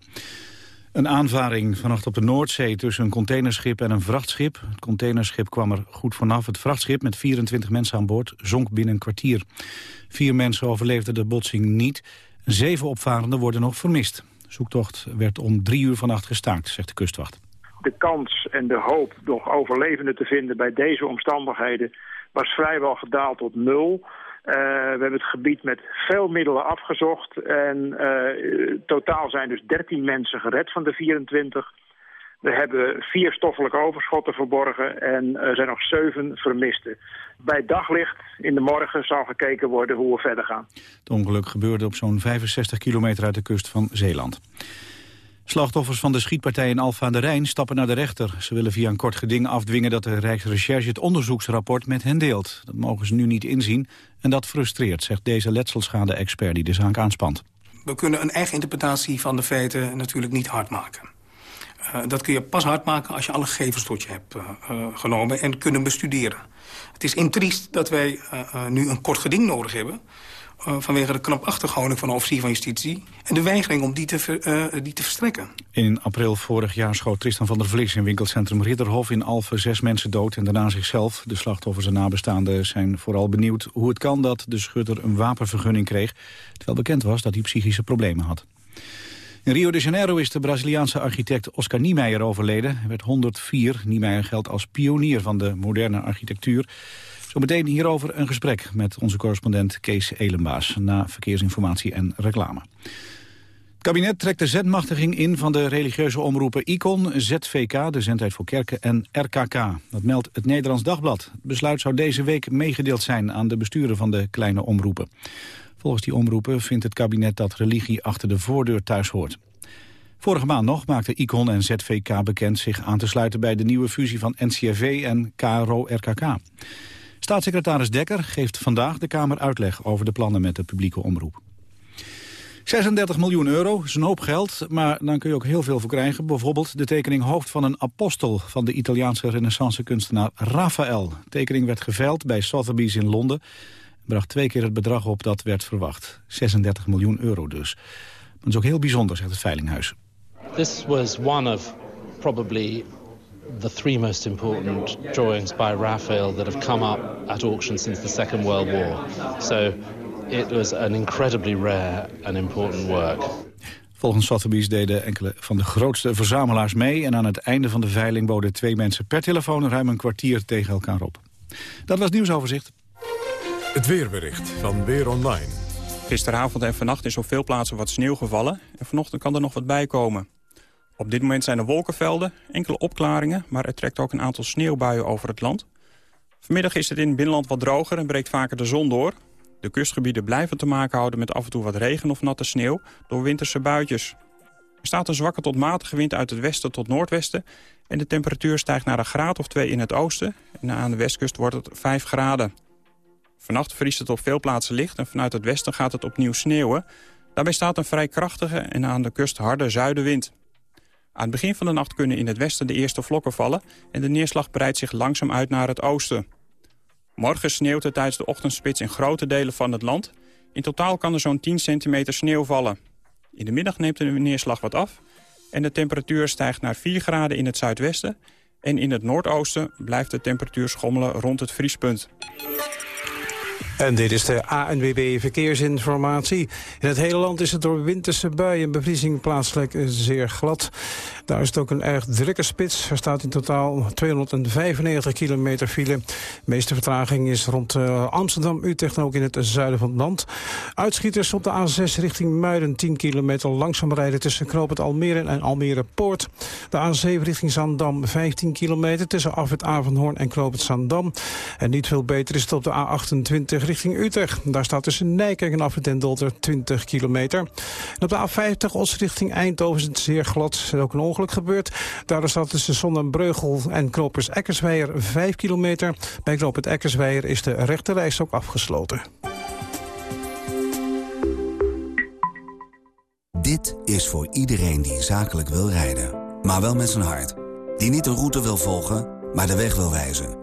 Een aanvaring vannacht op de Noordzee tussen een containerschip en een vrachtschip. Het containerschip kwam er goed vanaf. Het vrachtschip met 24 mensen aan boord zonk binnen een kwartier. Vier mensen overleefden de botsing niet. Zeven opvarenden worden nog vermist. Zoektocht werd om drie uur vannacht gestaakt, zegt de kustwacht. De kans en de hoop nog overlevenden te vinden bij deze omstandigheden was vrijwel gedaald tot nul. Uh, we hebben het gebied met veel middelen afgezocht. En uh, totaal zijn dus 13 mensen gered van de 24. We hebben vier stoffelijke overschotten verborgen en er zijn nog zeven vermisten. Bij daglicht in de morgen zal gekeken worden hoe we verder gaan. Het ongeluk gebeurde op zo'n 65 kilometer uit de kust van Zeeland. Slachtoffers van de schietpartij in Alfa aan de Rijn stappen naar de rechter. Ze willen via een kort geding afdwingen dat de Rijksrecherche het onderzoeksrapport met hen deelt. Dat mogen ze nu niet inzien en dat frustreert, zegt deze letselschade-expert die de zaak aanspant. We kunnen een eigen interpretatie van de feiten natuurlijk niet hard maken. Uh, dat kun je pas hard maken als je alle gegevens tot je hebt uh, uh, genomen en kunnen bestuderen. Het is intriest dat wij nu een kort geding nodig hebben... vanwege de knapachtige houding van de officier van justitie... en de weigering om die te, ver, die te verstrekken. In april vorig jaar schoot Tristan van der Vlis in winkelcentrum Ridderhof in Alphen zes mensen dood en daarna zichzelf. De slachtoffers en nabestaanden zijn vooral benieuwd hoe het kan dat de schutter een wapenvergunning kreeg, terwijl bekend was dat hij psychische problemen had. In Rio de Janeiro is de Braziliaanse architect Oscar Niemeyer overleden. Hij werd 104. Niemeyer geldt als pionier van de moderne architectuur. Zometeen hierover een gesprek met onze correspondent Kees Elenbaas... na verkeersinformatie en reclame. Het kabinet trekt de zetmachtiging in van de religieuze omroepen ICON, ZVK, de Zendheid voor Kerken, en RKK. Dat meldt het Nederlands Dagblad. Het besluit zou deze week meegedeeld zijn aan de besturen van de kleine omroepen. Volgens die omroepen vindt het kabinet dat religie achter de voordeur thuis hoort. Vorige maand nog maakte ICON en ZVK bekend zich aan te sluiten bij de nieuwe fusie van NCRV en KRO-RKK. Staatssecretaris Dekker geeft vandaag de Kamer uitleg over de plannen met de publieke omroep. 36 miljoen euro is een hoop geld, maar dan kun je ook heel veel voor krijgen. Bijvoorbeeld de tekening hoofd van een apostel van de Italiaanse renaissance-kunstenaar Raphaël. De tekening werd geveild bij Sotheby's in Londen. Bracht twee keer het bedrag op dat werd verwacht. 36 miljoen euro dus. Dat is ook heel bijzonder, zegt het Veilinghuis. This was one of probably the three most important drawings by Raphael that have come up at auction since the Second World War. So it was an incredibly rare and important work. Volgens Sotheby's deden enkele van de grootste verzamelaars mee... en aan het einde van de veiling boden twee mensen per telefoon... ruim een kwartier tegen elkaar op. Dat was het nieuwsoverzicht. Het weerbericht van Weer Online. Gisteravond en vannacht is op veel plaatsen wat sneeuw gevallen... en vanochtend kan er nog wat bij komen. Op dit moment zijn er wolkenvelden, enkele opklaringen... maar er trekt ook een aantal sneeuwbuien over het land. Vanmiddag is het in het binnenland wat droger en breekt vaker de zon door. De kustgebieden blijven te maken houden met af en toe wat regen of natte sneeuw... door winterse buitjes. Er staat een zwakke tot matige wind uit het westen tot noordwesten... en de temperatuur stijgt naar een graad of twee in het oosten... en aan de westkust wordt het 5 graden. Vannacht vriest het op veel plaatsen licht en vanuit het westen gaat het opnieuw sneeuwen. Daarbij staat een vrij krachtige en aan de kust harde zuidenwind. Aan het begin van de nacht kunnen in het westen de eerste vlokken vallen... en de neerslag breidt zich langzaam uit naar het oosten. Morgen sneeuwt het tijdens de ochtendspits in grote delen van het land. In totaal kan er zo'n 10 centimeter sneeuw vallen. In de middag neemt de neerslag wat af... en de temperatuur stijgt naar 4 graden in het zuidwesten... en in het noordoosten blijft de temperatuur schommelen rond het vriespunt. En dit is de ANWB Verkeersinformatie. In het hele land is het door winterse buien en bevriezing plaatselijk zeer glad. Daar is het ook een erg drukke spits. Er staat in totaal 295 kilometer file. De meeste vertraging is rond uh, Amsterdam, Utrecht en ook in het zuiden van het land. Uitschieters op de A6 richting Muiden 10 kilometer langzaam rijden tussen Knoopend Almere en Almere Poort. De A7 richting Zandam 15 kilometer tussen Afwit Avanhoorn en Knoopend Zandam. En niet veel beter is het op de A28 richting Utrecht. Daar staat tussen Nijkerk en Afwit en Dolter 20 kilometer. Op de A50 Os richting Eindhoven is het zeer glad. Er is ook een ongeluk gebeurd. Daardoor staat tussen Zonnebreugel en Knopers Eckersweijer 5 kilometer. Bij Knopert Eckersweijer is de rechte ook afgesloten. Dit is voor iedereen die zakelijk wil rijden, maar wel met zijn hart. Die niet een route wil volgen, maar de weg wil wijzen.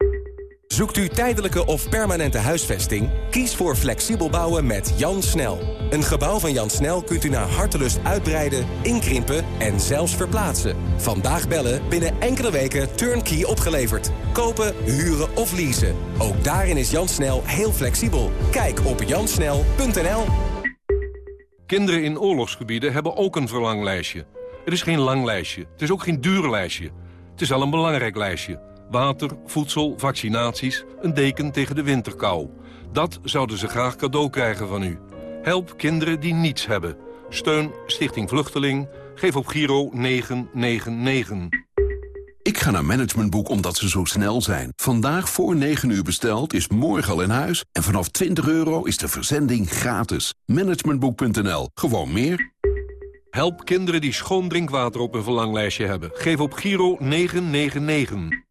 Zoekt u tijdelijke of permanente huisvesting? Kies voor flexibel bouwen met Jan Snel. Een gebouw van Jan Snel kunt u naar hartelust uitbreiden, inkrimpen en zelfs verplaatsen. Vandaag bellen, binnen enkele weken turnkey opgeleverd. Kopen, huren of leasen. Ook daarin is Jan Snel heel flexibel. Kijk op jansnel.nl Kinderen in oorlogsgebieden hebben ook een verlanglijstje. Het is geen lang lijstje, het is ook geen duur lijstje. Het is al een belangrijk lijstje water, voedsel, vaccinaties, een deken tegen de winterkou. Dat zouden ze graag cadeau krijgen van u. Help kinderen die niets hebben. Steun Stichting Vluchteling. Geef op Giro 999. Ik ga naar Managementboek omdat ze zo snel zijn. Vandaag voor 9 uur besteld is morgen al in huis. En vanaf 20 euro is de verzending gratis. Managementboek.nl. Gewoon meer. Help kinderen die schoon drinkwater op een verlanglijstje hebben. Geef op Giro 999.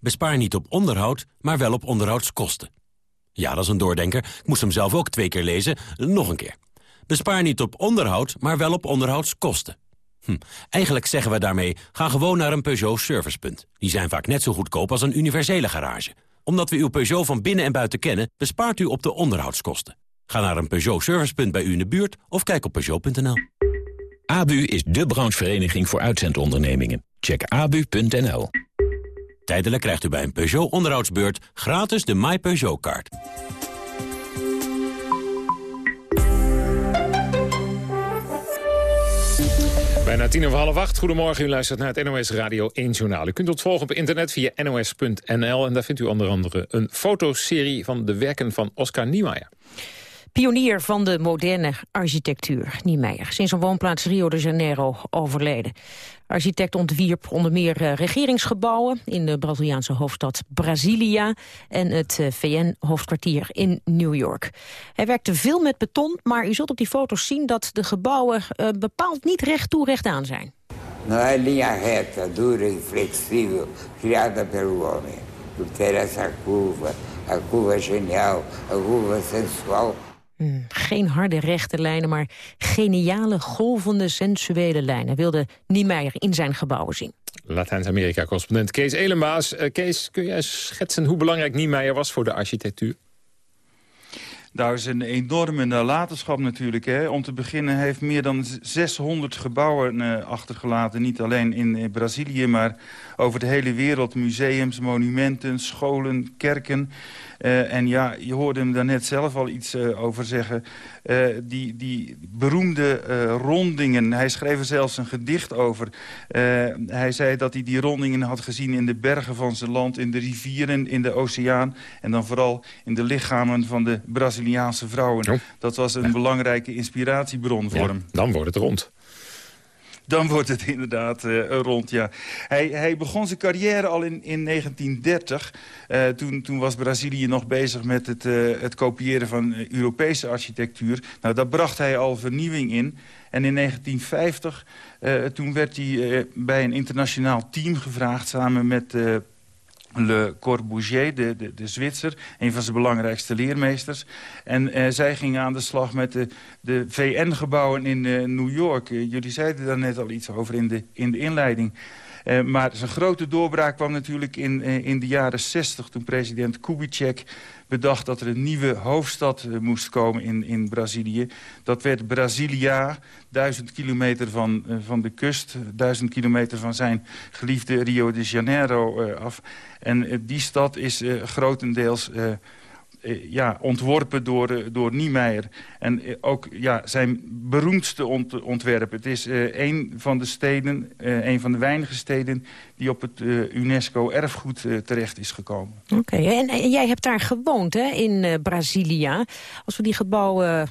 bespaar niet op onderhoud, maar wel op onderhoudskosten. Ja, dat is een doordenker. Ik moest hem zelf ook twee keer lezen. Nog een keer. Bespaar niet op onderhoud, maar wel op onderhoudskosten. Hm. Eigenlijk zeggen we daarmee, ga gewoon naar een Peugeot servicepunt. Die zijn vaak net zo goedkoop als een universele garage. Omdat we uw Peugeot van binnen en buiten kennen, bespaart u op de onderhoudskosten. Ga naar een Peugeot servicepunt bij u in de buurt of kijk op Peugeot.nl. ABU is de branchevereniging voor uitzendondernemingen. Check abu.nl. Tijdelijk krijgt u bij een Peugeot onderhoudsbeurt gratis de My Peugeot kaart. Bijna tien over half acht. Goedemorgen, u luistert naar het NOS Radio 1 Journaal. U kunt ons volgen op internet via nos.nl. En daar vindt u onder andere een fotoserie van de werken van Oscar Niemeyer. Pionier van de moderne architectuur, Niemeyer. Sinds een woonplaats Rio de Janeiro overleden. Architect ontwierp onder meer eh, regeringsgebouwen... in de Braziliaanse hoofdstad Brasilia... en het eh, VN-hoofdkwartier in New York. Hij werkte veel met beton, maar u zult op die foto's zien... dat de gebouwen uh, bepaald niet recht toe recht aan zijn. Non è linea retta, dura e flessibile, criata per l'uomo. Tutta essa curva, a curva genial, a curva sensual... Hmm, geen harde rechte lijnen, maar geniale, golvende, sensuele lijnen... wilde Niemeyer in zijn gebouwen zien. Latijns-Amerika-correspondent Kees Elenbaas. Uh, Kees, kun jij schetsen hoe belangrijk Niemeyer was voor de architectuur? Daar is een enorme nalatenschap natuurlijk. Hè. Om te beginnen heeft meer dan 600 gebouwen uh, achtergelaten. Niet alleen in uh, Brazilië, maar over de hele wereld. Museums, monumenten, scholen, kerken. Uh, en ja, je hoorde hem daarnet zelf al iets uh, over zeggen. Uh, die, die beroemde rondingen, hij schreef er zelfs een gedicht over. hij zei dat hij die rondingen had gezien in de bergen van zijn land... in de rivieren, in de oceaan... en dan vooral in de lichamen van de Braziliaanse vrouwen. Oh. Dat was een belangrijke inspiratiebron voor ja, hem. Dan wordt het rond dan wordt het inderdaad uh, rond, ja. Hij, hij begon zijn carrière al in, in 1930. Uh, toen, toen was Brazilië nog bezig met het, uh, het kopiëren van Europese architectuur. Nou, daar bracht hij al vernieuwing in. En in 1950, toen werd hij bij een internationaal team gevraagd... samen met Le Corbusier, de, de, de Zwitser, een van zijn belangrijkste leermeesters. En uh, zij gingen aan de slag met de, de VN-gebouwen in uh, New York. Uh, jullie zeiden daar net al iets over in de, in de inleiding. Maar zijn grote doorbraak kwam natuurlijk in, in de jaren 60... toen president Kubitschek bedacht dat er een nieuwe hoofdstad uh, moest komen in, in Brazilië. Dat werd Brasilia, duizend kilometer van, van de kust... duizend kilometer van zijn geliefde Rio de Janeiro af. En die stad is grotendeels ja, ontworpen door, door Niemeyer. En ook ja, zijn beroemdste ont ontwerp. Het is een van de steden, een van de weinige steden... die op het UNESCO-erfgoed terecht is gekomen. Oké, en, jij hebt daar gewoond hè, in Brazilia. Als we die gebouwen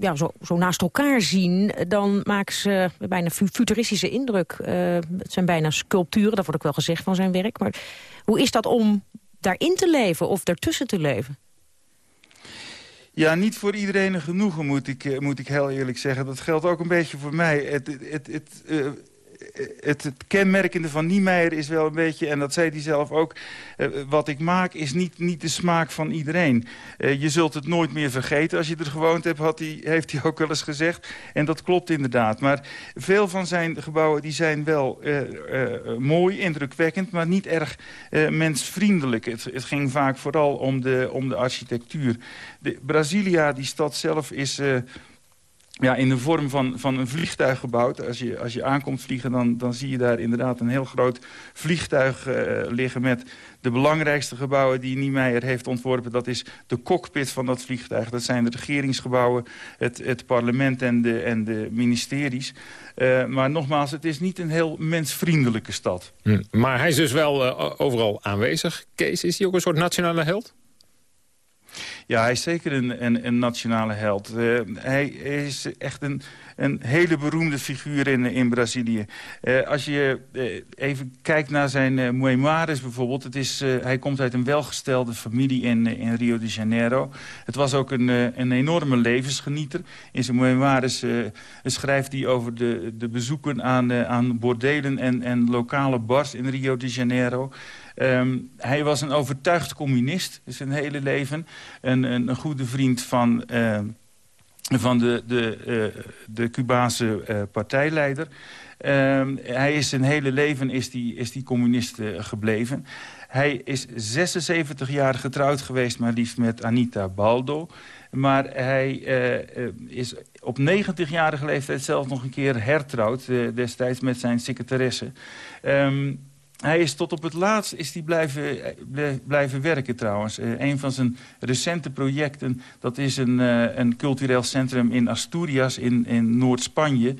ja, zo, zo, naast elkaar zien, dan maken ze bijna futuristische indruk. het zijn bijna sculpturen, dat wordt ook wel gezegd van zijn werk. Maar hoe is dat om daarin te leven of daartussen te leven? Ja, niet voor iedereen een genoegen, moet ik, moet ik heel eerlijk zeggen. Dat geldt ook een beetje voor mij. Het, het, het, uh, het, kenmerkende van Niemeyer is wel een beetje... en dat zei hij zelf ook... Uh, wat ik maak is niet, niet de smaak van iedereen. Uh, je zult het nooit meer vergeten als je er gewoond hebt... Had hij, heeft hij ook wel eens gezegd. En dat klopt inderdaad. Maar veel van zijn gebouwen die zijn wel uh, mooi, indrukwekkend... maar niet erg mensvriendelijk. Het, het, ging vaak vooral om de, om de architectuur. De, Brasilia, die stad zelf, is ja, in de vorm van, van een vliegtuig gebouwd. Als je, als je aankomt vliegen, dan, dan zie je daar inderdaad een heel groot vliegtuig uh, liggen... met de belangrijkste gebouwen die Niemeyer heeft ontworpen. Dat is de cockpit van dat vliegtuig. Dat zijn de regeringsgebouwen, het, het parlement en de, en de ministeries. Uh, maar nogmaals, het is niet een heel mensvriendelijke stad. Hm. Maar hij is dus wel uh, overal aanwezig. Kees, is hij ook een soort nationale held? Ja, hij is zeker een, nationale held. Uh, hij is echt een, een hele beroemde figuur in, in Brazilië. Uh, als je uh, even kijkt naar zijn uh, memoires bijvoorbeeld... Het is, hij komt uit een welgestelde familie in, in Rio de Janeiro. Het was ook een, een enorme levensgenieter. In zijn memoires schrijft hij over de, de bezoeken aan, aan bordelen en, en lokale bars in Rio de Janeiro... Um, hij was een overtuigd communist zijn hele leven. Een, een, een goede vriend van, uh, van de, de, uh, de Cubaanse uh, partijleider. Um, hij is zijn hele leven is die, is die communist gebleven. Hij is 76 jaar getrouwd geweest, maar liefst met Anita Baldo. Maar hij is op 90-jarige leeftijd zelf nog een keer hertrouwd... destijds met zijn secretaresse. Um, hij is tot op het laatst is die blijven, blijven werken trouwens. Uh, een van zijn recente projecten, dat is een, uh, een cultureel centrum in Asturias in, in Noord-Spanje.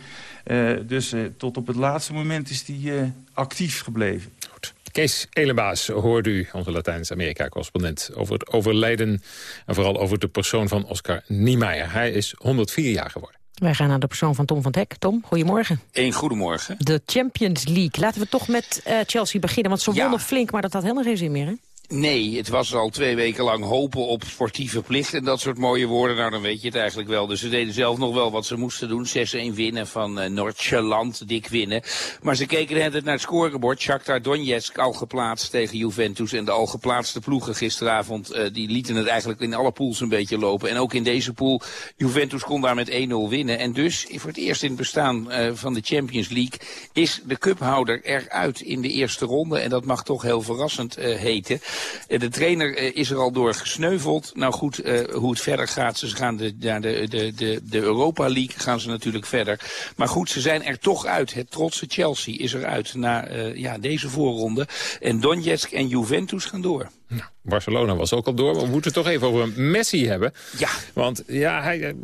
Dus tot op het laatste moment is hij actief gebleven. Goed. Kees Elenbaas hoort u, onze Latijns-Amerika-correspondent... over het overlijden en vooral over de persoon van Oscar Niemeyer. Hij is 104 jaar geworden. Wij gaan naar de persoon van Tom van Hek. Tom, goedemorgen. Eén goedemorgen. De Champions League. Laten we toch met uh, Chelsea beginnen, want ze ja. wonnen flink... maar dat had helemaal geen zin meer, hè? Nee, het was al twee weken lang hopen op sportieve plicht en dat soort mooie woorden. Nou, dan weet je het eigenlijk wel. Dus ze deden zelf nog wel wat ze moesten doen. 6-1 winnen van uh, dik winnen. Maar ze keken de hele naar het scorebord. Shakhtar Donetsk al geplaatst tegen Juventus. En de al geplaatste ploegen gisteravond, uh, die lieten het eigenlijk in alle pools een beetje lopen. En ook in deze pool, Juventus kon daar met 1-0 winnen. En dus, voor het eerst in het bestaan uh, van de Champions League, is de cuphouder eruit in de eerste ronde. En dat mag toch heel verrassend heten. Eh, de trainer eh, is er al door gesneuveld. Nou goed, eh, hoe het verder gaat. Ze gaan de, de, de, de, de Europa League gaan ze natuurlijk verder. Maar goed, ze zijn er toch uit. Het trotse Chelsea is eruit na ja, deze voorronde. En Donetsk en Juventus gaan door. Nou, Barcelona was ook al door, maar we moeten het toch even over Messi hebben. Ja. Want ja, hij,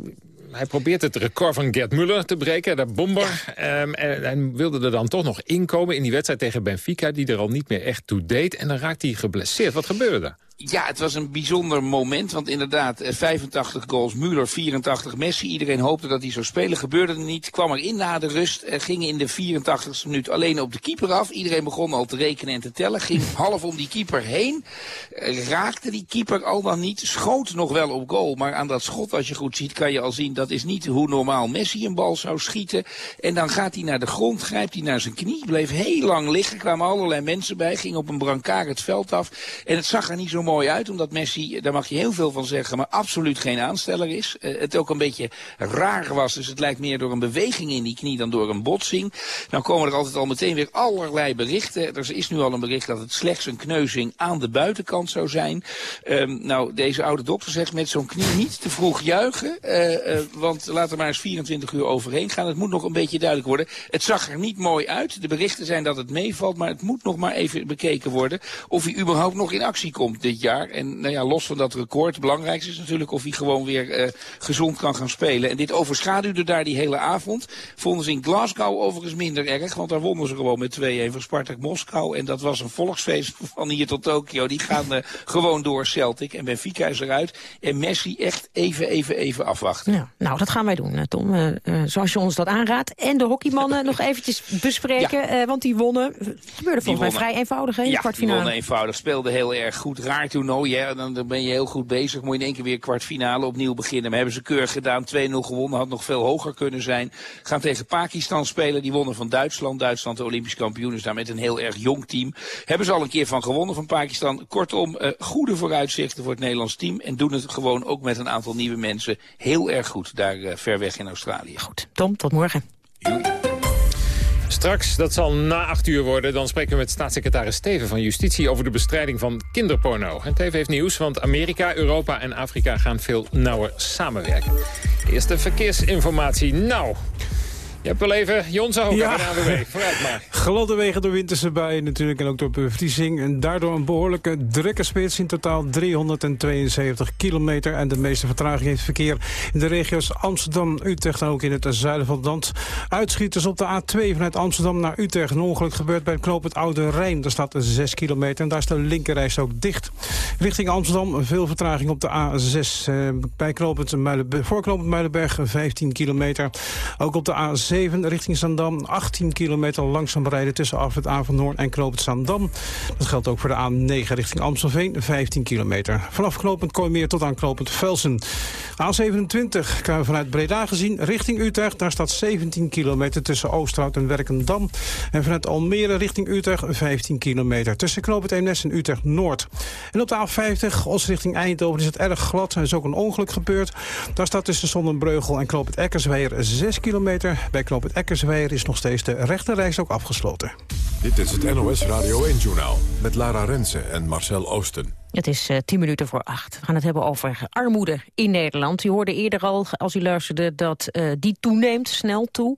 hij probeert het record van Gerd Muller te breken, de bomber. Um, en hij wilde er dan toch nog inkomen in die wedstrijd tegen Benfica... die er al niet meer echt toe deed. En dan raakt hij geblesseerd. Wat gebeurde er? Ja, het was een bijzonder moment, want inderdaad, 85 eh, goals, Müller 84, Messi. Iedereen hoopte dat hij zou spelen, gebeurde er niet. Kwam er in na de rust, eh, ging in de 84ste minuut alleen op de keeper af. Iedereen begon al te rekenen en te tellen, ging *laughs* half om die keeper heen. Eh, raakte die keeper al dan niet, schoot nog wel op goal. Maar aan dat schot, als je goed ziet, kan je al zien, dat is niet hoe normaal Messi een bal zou schieten. En dan gaat hij naar de grond, grijpt hij naar zijn knie, bleef heel lang liggen. kwamen allerlei mensen bij, ging op een brancard het veld af. En het zag er niet zo mooi uit, omdat Messi, daar mag je heel veel van zeggen, maar absoluut geen aansteller is. Uh, het ook een beetje raar was, dus het lijkt meer door een beweging in die knie dan door een botsing. Nou komen er altijd al meteen weer allerlei berichten. Er is nu al een bericht dat het slechts een kneuzing aan de buitenkant zou zijn. Um, nou, deze oude dokter zegt met zo'n knie niet te vroeg juichen, uh, want laat er maar eens 24 uur overheen gaan. Het moet nog een beetje duidelijk worden. Het zag er niet mooi uit. De berichten zijn dat het meevalt, maar het moet nog maar even bekeken worden of hij überhaupt nog in actie komt dit jaar. En nou ja, los van dat record, het belangrijkste is natuurlijk of hij gewoon weer uh, gezond kan gaan spelen. En dit overschaduwde daar die hele avond. Vonden ze in Glasgow overigens minder erg, want daar wonnen ze gewoon met 2-1 van Spartak Moskou. En dat was een volksfeest *laughs* van hier tot Tokio. Die gaan uh, gewoon door Celtic. En Benfica is eruit. En Messi echt even, even, even afwachten. Ja, nou, dat gaan wij doen, eh, Tom. Uh, zoals je ons dat aanraadt. En de hockeymannen *laughs* nog eventjes bespreken. Ja. want die wonnen. Gebeurde volgens mij vrij eenvoudig, hè? Ja, kwartfinale. die wonnen eenvoudig. Speelde heel erg goed. Raar toernooi, ja, dan, dan ben je heel goed bezig. Moet je in één keer weer kwartfinale opnieuw beginnen. Maar hebben ze keurig gedaan. 2-0 gewonnen. Had nog veel hoger kunnen zijn. Gaan tegen Pakistan spelen. Die wonnen van Duitsland. Duitsland de Olympisch kampioen is daar met een heel erg jong team. Hebben ze al een keer van gewonnen van Pakistan. Kortom, uh, goede vooruitzichten voor het Nederlands team. En doen het gewoon ook met een aantal nieuwe mensen heel erg goed. Daar uh, ver weg in Australië. Goed. Tom, tot morgen. Straks, dat zal na acht uur worden, dan spreken we met staatssecretaris Steven van Justitie over de bestrijding van kinderporno. En Teven heeft nieuws, want Amerika, Europa en Afrika gaan veel nauwer samenwerken. Eerste verkeersinformatie, nou... Je hebt wel even Jons ook Ja. aan de ANWB. Vooruit maar. *laughs* Gladde wegen door winterse buien natuurlijk en ook door bevriezing. En daardoor een behoorlijke drukke spits. In totaal 372 kilometer. En de meeste vertraging heeft verkeer in de regio's Amsterdam, Utrecht en ook in het zuiden van het land. Uitschieters op de A2 vanuit Amsterdam naar Utrecht. Een ongeluk gebeurt bij het knooppunt Oude Rijn. Daar staat 6 kilometer en daar is de linkerreis ook dicht. Richting Amsterdam veel vertraging op de A6. eh, bij knooppunt Muilenberg, voor knooppunt Muilenberg 15 kilometer. Ook op de A7 richting Zandam 18 kilometer langzaam rijden tussen Afrit Avanhoorn en knooppunt Zandam. Dat geldt ook voor de A9 richting Amstelveen 15 kilometer. Vanaf knooppunt Kooimeer tot aan knooppunt Velsen. A27 kunnen we vanuit Breda gezien richting Utrecht. Daar staat 17 kilometer tussen Oosterhout en Werkendam. En vanuit Almere richting Utrecht 15 kilometer tussen knooppunt Eemnes en Utrecht Noord. En op de A50 Os richting Eindhoven is het erg glad. Er is ook een ongeluk gebeurd. Daar staat tussen Zonnebreugel en knooppunt Eckersweijer 6 kilometer. Bij knooppunt Eckersweijer is nog steeds de rechterreis ook afgesloten. Dit is het NOS Radio 1-journaal met Lara Rensen en Marcel Oosten. Het is eh, tien minuten voor acht. We gaan het hebben over armoede in Nederland. U hoorde eerder al, als u luisterde, dat eh, die toeneemt, snel toe.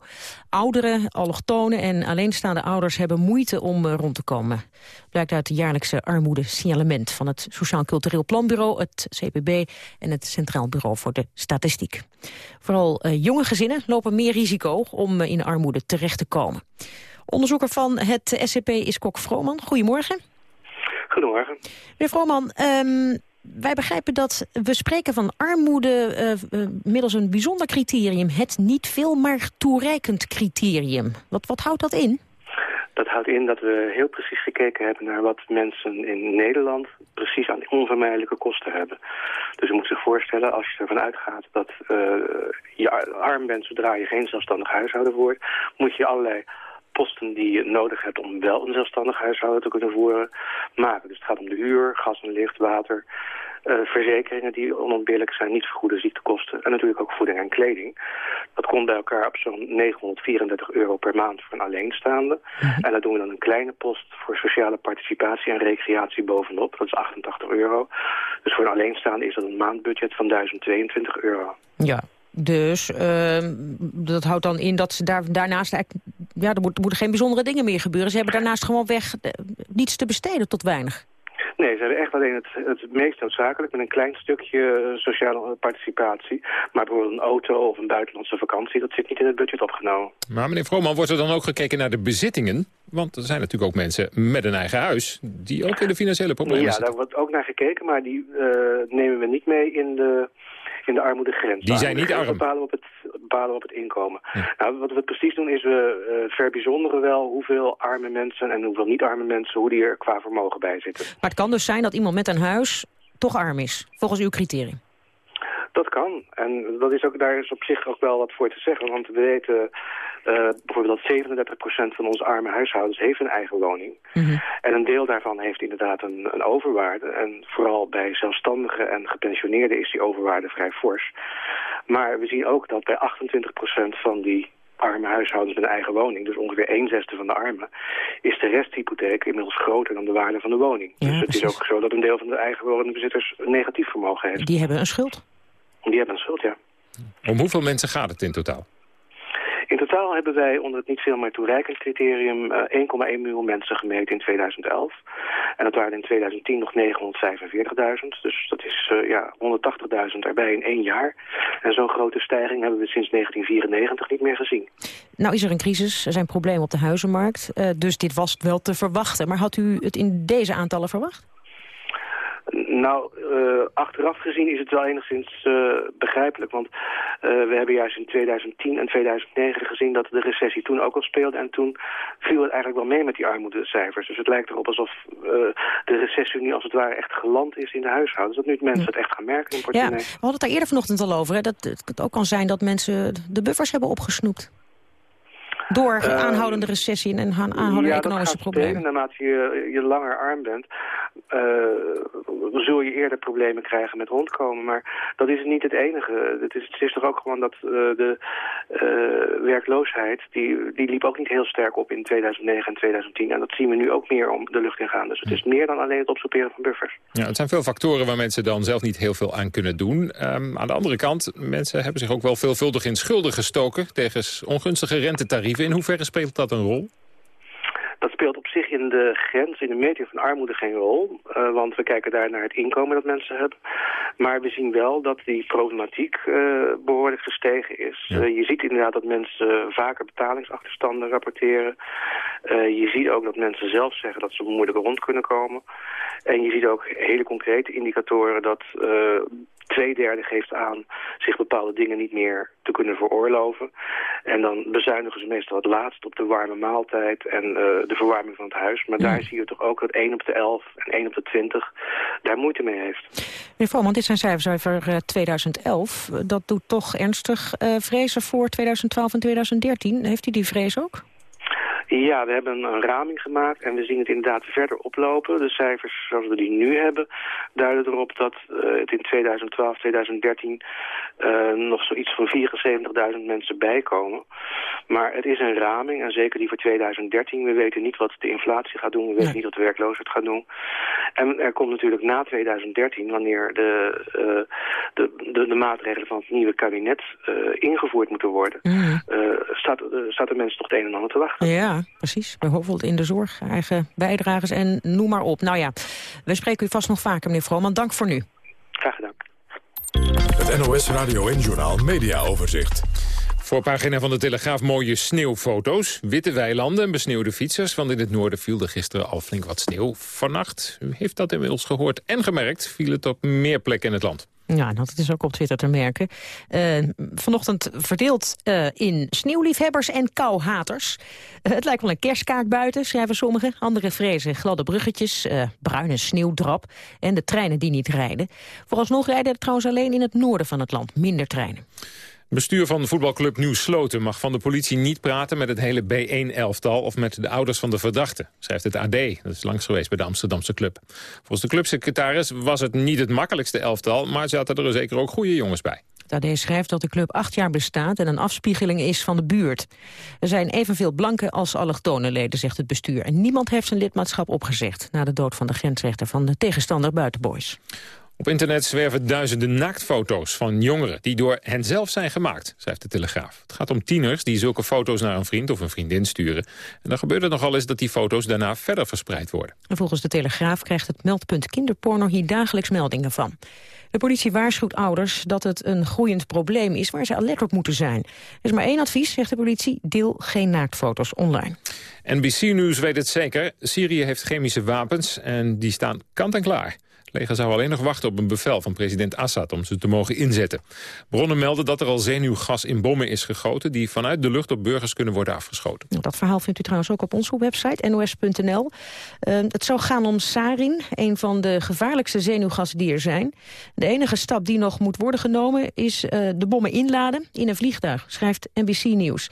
Ouderen, allochtonen en alleenstaande ouders hebben moeite om eh, rond te komen. Blijkt uit het jaarlijkse armoedesignalement van het Sociaal Cultureel Planbureau, het CPB en het Centraal Bureau voor de Statistiek. Vooral jonge gezinnen lopen meer risico om in armoede terecht te komen. Onderzoeker van het SCP is Kok Vrooman. Goedemorgen. Goedemorgen. Meneer Vrooman, ehm, wij begrijpen dat we spreken van armoede eh, eh, middels een bijzonder criterium. Het niet veel, maar toereikend criterium. Wat, wat houdt dat in? Dat houdt in dat we heel precies gekeken hebben naar wat mensen in Nederland precies aan onvermijdelijke kosten hebben. Dus u moet zich voorstellen, als je ervan uitgaat dat uh, je arm bent zodra je geen zelfstandig huishouden wordt, moet je allerlei posten die je nodig hebt om wel een zelfstandig huishouden te kunnen voeren maken. Dus het gaat om de huur, gas en licht, water, uh, verzekeringen die onontbeerlijk zijn, niet vergoede ziektekosten en natuurlijk ook voeding en kleding. Dat komt bij elkaar op zo'n 934 euro per maand voor een alleenstaande. En daar doen we dan een kleine post voor sociale participatie en recreatie bovenop. Dat is 88 euro. Dus voor een alleenstaande is dat een maandbudget van 1022 euro. Ja, dus uh, dat houdt dan in dat ze daar, daarnaast eigenlijk... Ja, er, moet, er moeten geen bijzondere dingen meer gebeuren. Ze hebben daarnaast gewoon weg uh, niets te besteden tot weinig. Nee, ze hebben echt alleen het, het meest noodzakelijk met een klein stukje sociale participatie. Maar bijvoorbeeld een auto of een buitenlandse vakantie, dat zit niet in het budget opgenomen. Maar meneer Vrooman, wordt er dan ook gekeken naar de bezittingen? Want er zijn natuurlijk ook mensen met een eigen huis die ook in de financiële problemen ja, zitten. daar wordt ook naar gekeken, maar die uh, nemen we niet mee in de in de armoedegrens. Die zijn niet arm. Bepalen op het, bepalen op het inkomen. Ja. Nou, wat we precies doen is we uh, verbijzonderen wel hoeveel arme mensen en hoeveel niet-arme mensen, hoe die er qua vermogen bij zitten. Maar het kan dus zijn dat iemand met een huis toch arm is, volgens uw criterium. Dat kan. En dat is ook, daar is op zich ook wel wat voor te zeggen. Want we weten bijvoorbeeld dat 37% van onze arme huishoudens heeft een eigen woning. Mm -hmm. En een deel daarvan heeft inderdaad een, een, overwaarde. En vooral bij zelfstandigen en gepensioneerden is die overwaarde vrij fors. Maar we zien ook dat bij 28% van die arme huishoudens met een eigen woning, dus ongeveer 1 zesde van de armen, is de resthypotheek inmiddels groter dan de waarde van de woning. Ja, dus het precies. is ook zo dat een deel van de eigen woningbezitters een negatief vermogen heeft. Die hebben een schuld? Die hebben een schuld, ja. Om hoeveel mensen gaat het in totaal? Totaal hebben wij onder het niet veel maar toereikend criterium uh, 1,1 miljoen mensen gemeten in 2011. En dat waren in 2010 nog 945.000. Dus dat is uh, ja, 180.000 erbij in één jaar. En zo'n grote stijging hebben we sinds 1994 niet meer gezien. Nou is er een crisis, er zijn problemen op de huizenmarkt. Uh, dus dit was wel te verwachten. Maar had u het in deze aantallen verwacht? Nou, uh, achteraf gezien is het wel enigszins uh, begrijpelijk. Want uh, we hebben juist in 2010 en 2009 gezien dat de recessie toen ook al speelde. En toen viel het eigenlijk wel mee met die armoedecijfers. Dus het lijkt erop alsof de recessie nu als het ware echt geland is in de huishoudens. Dat nu mensen het echt gaan merken in. Ja, we hadden het daar eerder vanochtend al over. Hè? Dat het ook kan zijn dat mensen de buffers hebben opgesnoept. Door aanhoudende recessie en aanhoudende ja, economische problemen. naarmate je, je langer arm bent. zul je eerder problemen krijgen met rondkomen. Maar dat is niet het enige. Het is, het is toch ook gewoon dat de werkloosheid, die, die liep ook niet heel sterk op in 2009 en 2010. En dat zien we nu ook meer om de lucht in gaan. Dus het is meer dan alleen het opsorteren van buffers. Ja, het zijn veel factoren waar mensen dan zelf niet heel veel aan kunnen doen. Ehm, aan de andere kant, mensen hebben zich ook wel veelvuldig in schulden gestoken... tegen ongunstige rentetarieven. In hoeverre speelt dat een rol? Dat speelt op zich in de grens, in de meting van armoede geen rol. Uh, want we kijken daar naar het inkomen dat mensen hebben. Maar we zien wel dat die problematiek uh, behoorlijk gestegen is. Ja. Uh, je ziet inderdaad dat mensen vaker betalingsachterstanden rapporteren. je ziet ook dat mensen zelf zeggen dat ze moeilijker rond kunnen komen. En je ziet ook hele concrete indicatoren dat twee derde geeft aan zich bepaalde dingen niet meer te kunnen veroorloven. En dan bezuinigen ze meestal het laatst op de warme maaltijd en uh, de verwarming van het huis. Maar daar zie je toch ook dat 1 op de 11 en 1 op de 20 daar moeite mee heeft. Meneer Volman, dit zijn cijfers over 2011. Dat doet toch ernstig uh, vrezen voor 2012 en 2013. Heeft u die vrees ook? Ja, we hebben een raming gemaakt en we zien het inderdaad verder oplopen. De cijfers zoals we die nu hebben duiden erop dat uh, het in 2012, 2013 uh, nog zoiets van 74.000 mensen bijkomen. Maar het is een raming en zeker die voor 2013. We weten niet wat de inflatie gaat doen, we weten niet wat de werkloosheid gaat doen. En er komt natuurlijk na 2013, wanneer de, uh, de, de, de, maatregelen van het nieuwe kabinet uh, ingevoerd moeten worden, mm. staat, staat de mensen toch het een en ander te wachten. Ja precies. Bijvoorbeeld in de zorg, eigen bijdragers en noem maar op. Nou ja, we spreken u vast nog vaker, meneer Vrooman. Dank voor nu. Graag gedaan. Het NOS Radio en Journal Media Overzicht. Voorpagina van de Telegraaf mooie sneeuwfoto's. Witte weilanden en besneeuwde fietsers. Want in het noorden viel er gisteren al flink wat sneeuw. Vannacht, u heeft dat inmiddels gehoord en gemerkt... viel het op meer plekken in het land. Ja, dat is ook op Twitter te merken. Uh, vanochtend verdeeld uh, in sneeuwliefhebbers en kouhaters. Uh, het lijkt wel een kerstkaart buiten, schrijven sommigen. Anderen vrezen gladde bruggetjes, bruine sneeuwdrap... en de treinen die niet rijden. Vooralsnog rijden er trouwens alleen in het noorden van het land minder treinen. Bestuur van voetbalclub Nieuw Sloten mag van de politie niet praten met het hele B1-elftal of met de ouders van de verdachte, schrijft het AD. Dat is langs geweest bij de Amsterdamse club. Volgens de clubsecretaris was het niet het makkelijkste elftal, maar zaten er zeker ook goede jongens bij. Het AD schrijft dat de club acht jaar bestaat en een afspiegeling is van de buurt. Er zijn evenveel blanke als allochtone leden, zegt het bestuur. En niemand heeft zijn lidmaatschap opgezegd na de dood van de grensrechter van de tegenstander Buitenboys. Op internet zwerven duizenden naaktfoto's van jongeren... die door hen zelf zijn gemaakt, schrijft de Telegraaf. Het gaat om tieners die zulke foto's naar een vriend of een vriendin sturen. En dan gebeurt het nogal eens dat die foto's daarna verder verspreid worden. En volgens de Telegraaf krijgt het meldpunt kinderporno hier dagelijks meldingen van. De politie waarschuwt ouders dat het een groeiend probleem is... waar ze alert op moeten zijn. Er is maar één advies, zegt de politie, deel geen naaktfoto's online. NBC News weet het zeker. Syrië heeft chemische wapens en die staan kant en klaar. Het zou alleen nog wachten op een bevel van president Assad om ze te mogen inzetten. Bronnen melden dat er al zenuwgas in bommen is gegoten... die vanuit de lucht op burgers kunnen worden afgeschoten. Dat verhaal vindt u trouwens ook op onze website, nos.nl. Uh, het zou gaan om sarin, een van de gevaarlijkste zenuwgassen die er zijn. De enige stap die nog moet worden genomen is uh, de bommen inladen in een vliegtuig, schrijft NBC News.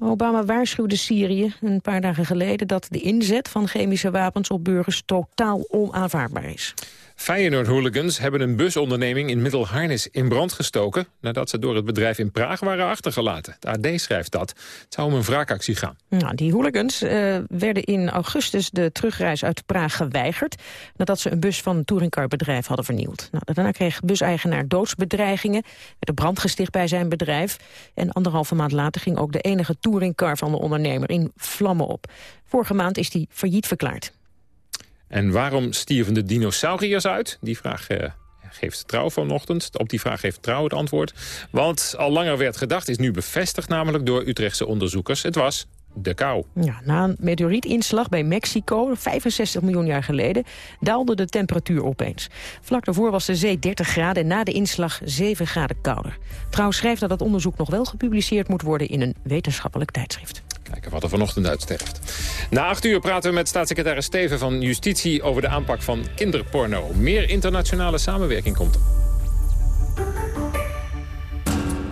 Obama waarschuwde Syrië een paar dagen geleden dat de inzet van chemische wapens op burgers totaal onaanvaardbaar is. Feyenoord-hooligans hebben een busonderneming in Middelharnis in brand gestoken... nadat ze door het bedrijf in Praag waren achtergelaten. De AD schrijft dat. Het zou om een wraakactie gaan. Nou, die hooligans uh, werden in augustus de terugreis uit Praag geweigerd... nadat ze een bus van een touringcarbedrijf hadden vernield. Nou, daarna kreeg buseigenaar doodsbedreigingen. werd er brand gesticht bij zijn bedrijf. En anderhalve maand later ging ook de enige touringcar van de ondernemer in vlammen op. Vorige maand is die failliet verklaard. En waarom stierven de dinosauriërs uit? Die vraag uh, geeft Trouw vanochtend. Op die vraag geeft Trouw het antwoord. Want al langer werd gedacht, is nu bevestigd namelijk door Utrechtse onderzoekers. Het was de kou. Ja, na een meteorietinslag bij Mexico, 65 miljoen jaar geleden, daalde de temperatuur opeens. Vlak daarvoor was de zee 30 graden en na de inslag 7 graden kouder. Trouw schrijft dat het onderzoek nog wel gepubliceerd moet worden in een wetenschappelijk tijdschrift. Kijken wat er vanochtend uitsterft. Na acht uur praten we met staatssecretaris Steven van Justitie... over de aanpak van kinderporno. Meer internationale samenwerking komt er.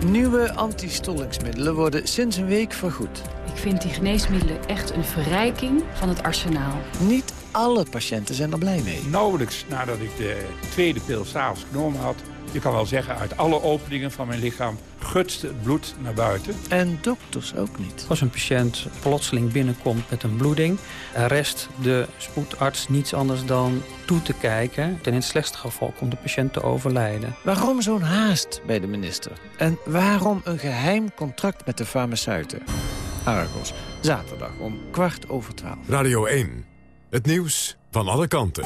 Nieuwe antistollingsmiddelen worden sinds een week vergoed. Ik vind die geneesmiddelen echt een verrijking van het arsenaal. Niet alle patiënten zijn er blij mee. Nauwelijks nadat ik de tweede pil s'avonds genomen had... je kan wel zeggen, uit alle openingen van mijn lichaam gutste het bloed naar buiten. En dokters ook niet. Als een patiënt plotseling binnenkomt met een bloeding... rest de spoedarts niets anders dan toe te kijken. En in het slechtste geval komt de patiënt te overlijden. Waarom zo'n haast bij de minister? En waarom een geheim contract met de farmaceuten? Argos, zaterdag om kwart over twaalf. Radio 1, het nieuws van alle kanten.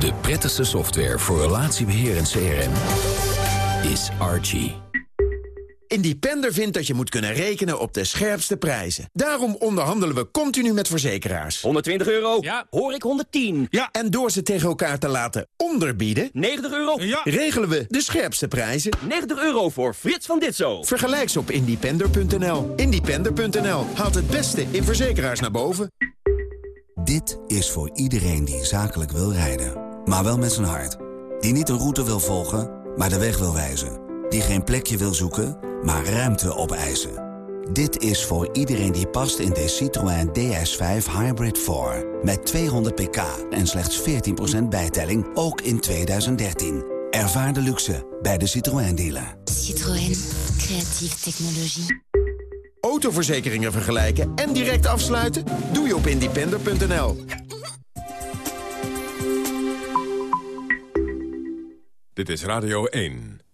De prettigste software voor relatiebeheer en CRM is Archie. Independer vindt dat je moet kunnen rekenen op de scherpste prijzen. Daarom onderhandelen we continu met verzekeraars. 120 euro? Ja. Hoor ik 110? Ja. En door ze tegen elkaar te laten onderbieden... 90 euro? Ja. Regelen we de scherpste prijzen. 90 euro voor Frits van Ditzo. Vergelijk ze op independer.nl. Independer.nl haalt het beste in verzekeraars naar boven. Dit is voor iedereen die zakelijk wil rijden. Maar wel met zijn hart. Die niet een route wil volgen, maar de weg wil wijzen. Die geen plekje wil zoeken, maar ruimte opeisen. Dit is voor iedereen die past in de Citroën DS5 Hybrid 4. Met 200 pk en slechts 14% bijtelling, ook in 2013. Ervaar de luxe bij de Citroën dealer. Citroën, creatieve technologie. Autoverzekeringen vergelijken en direct afsluiten? Doe je op independer.nl. Dit is Radio 1.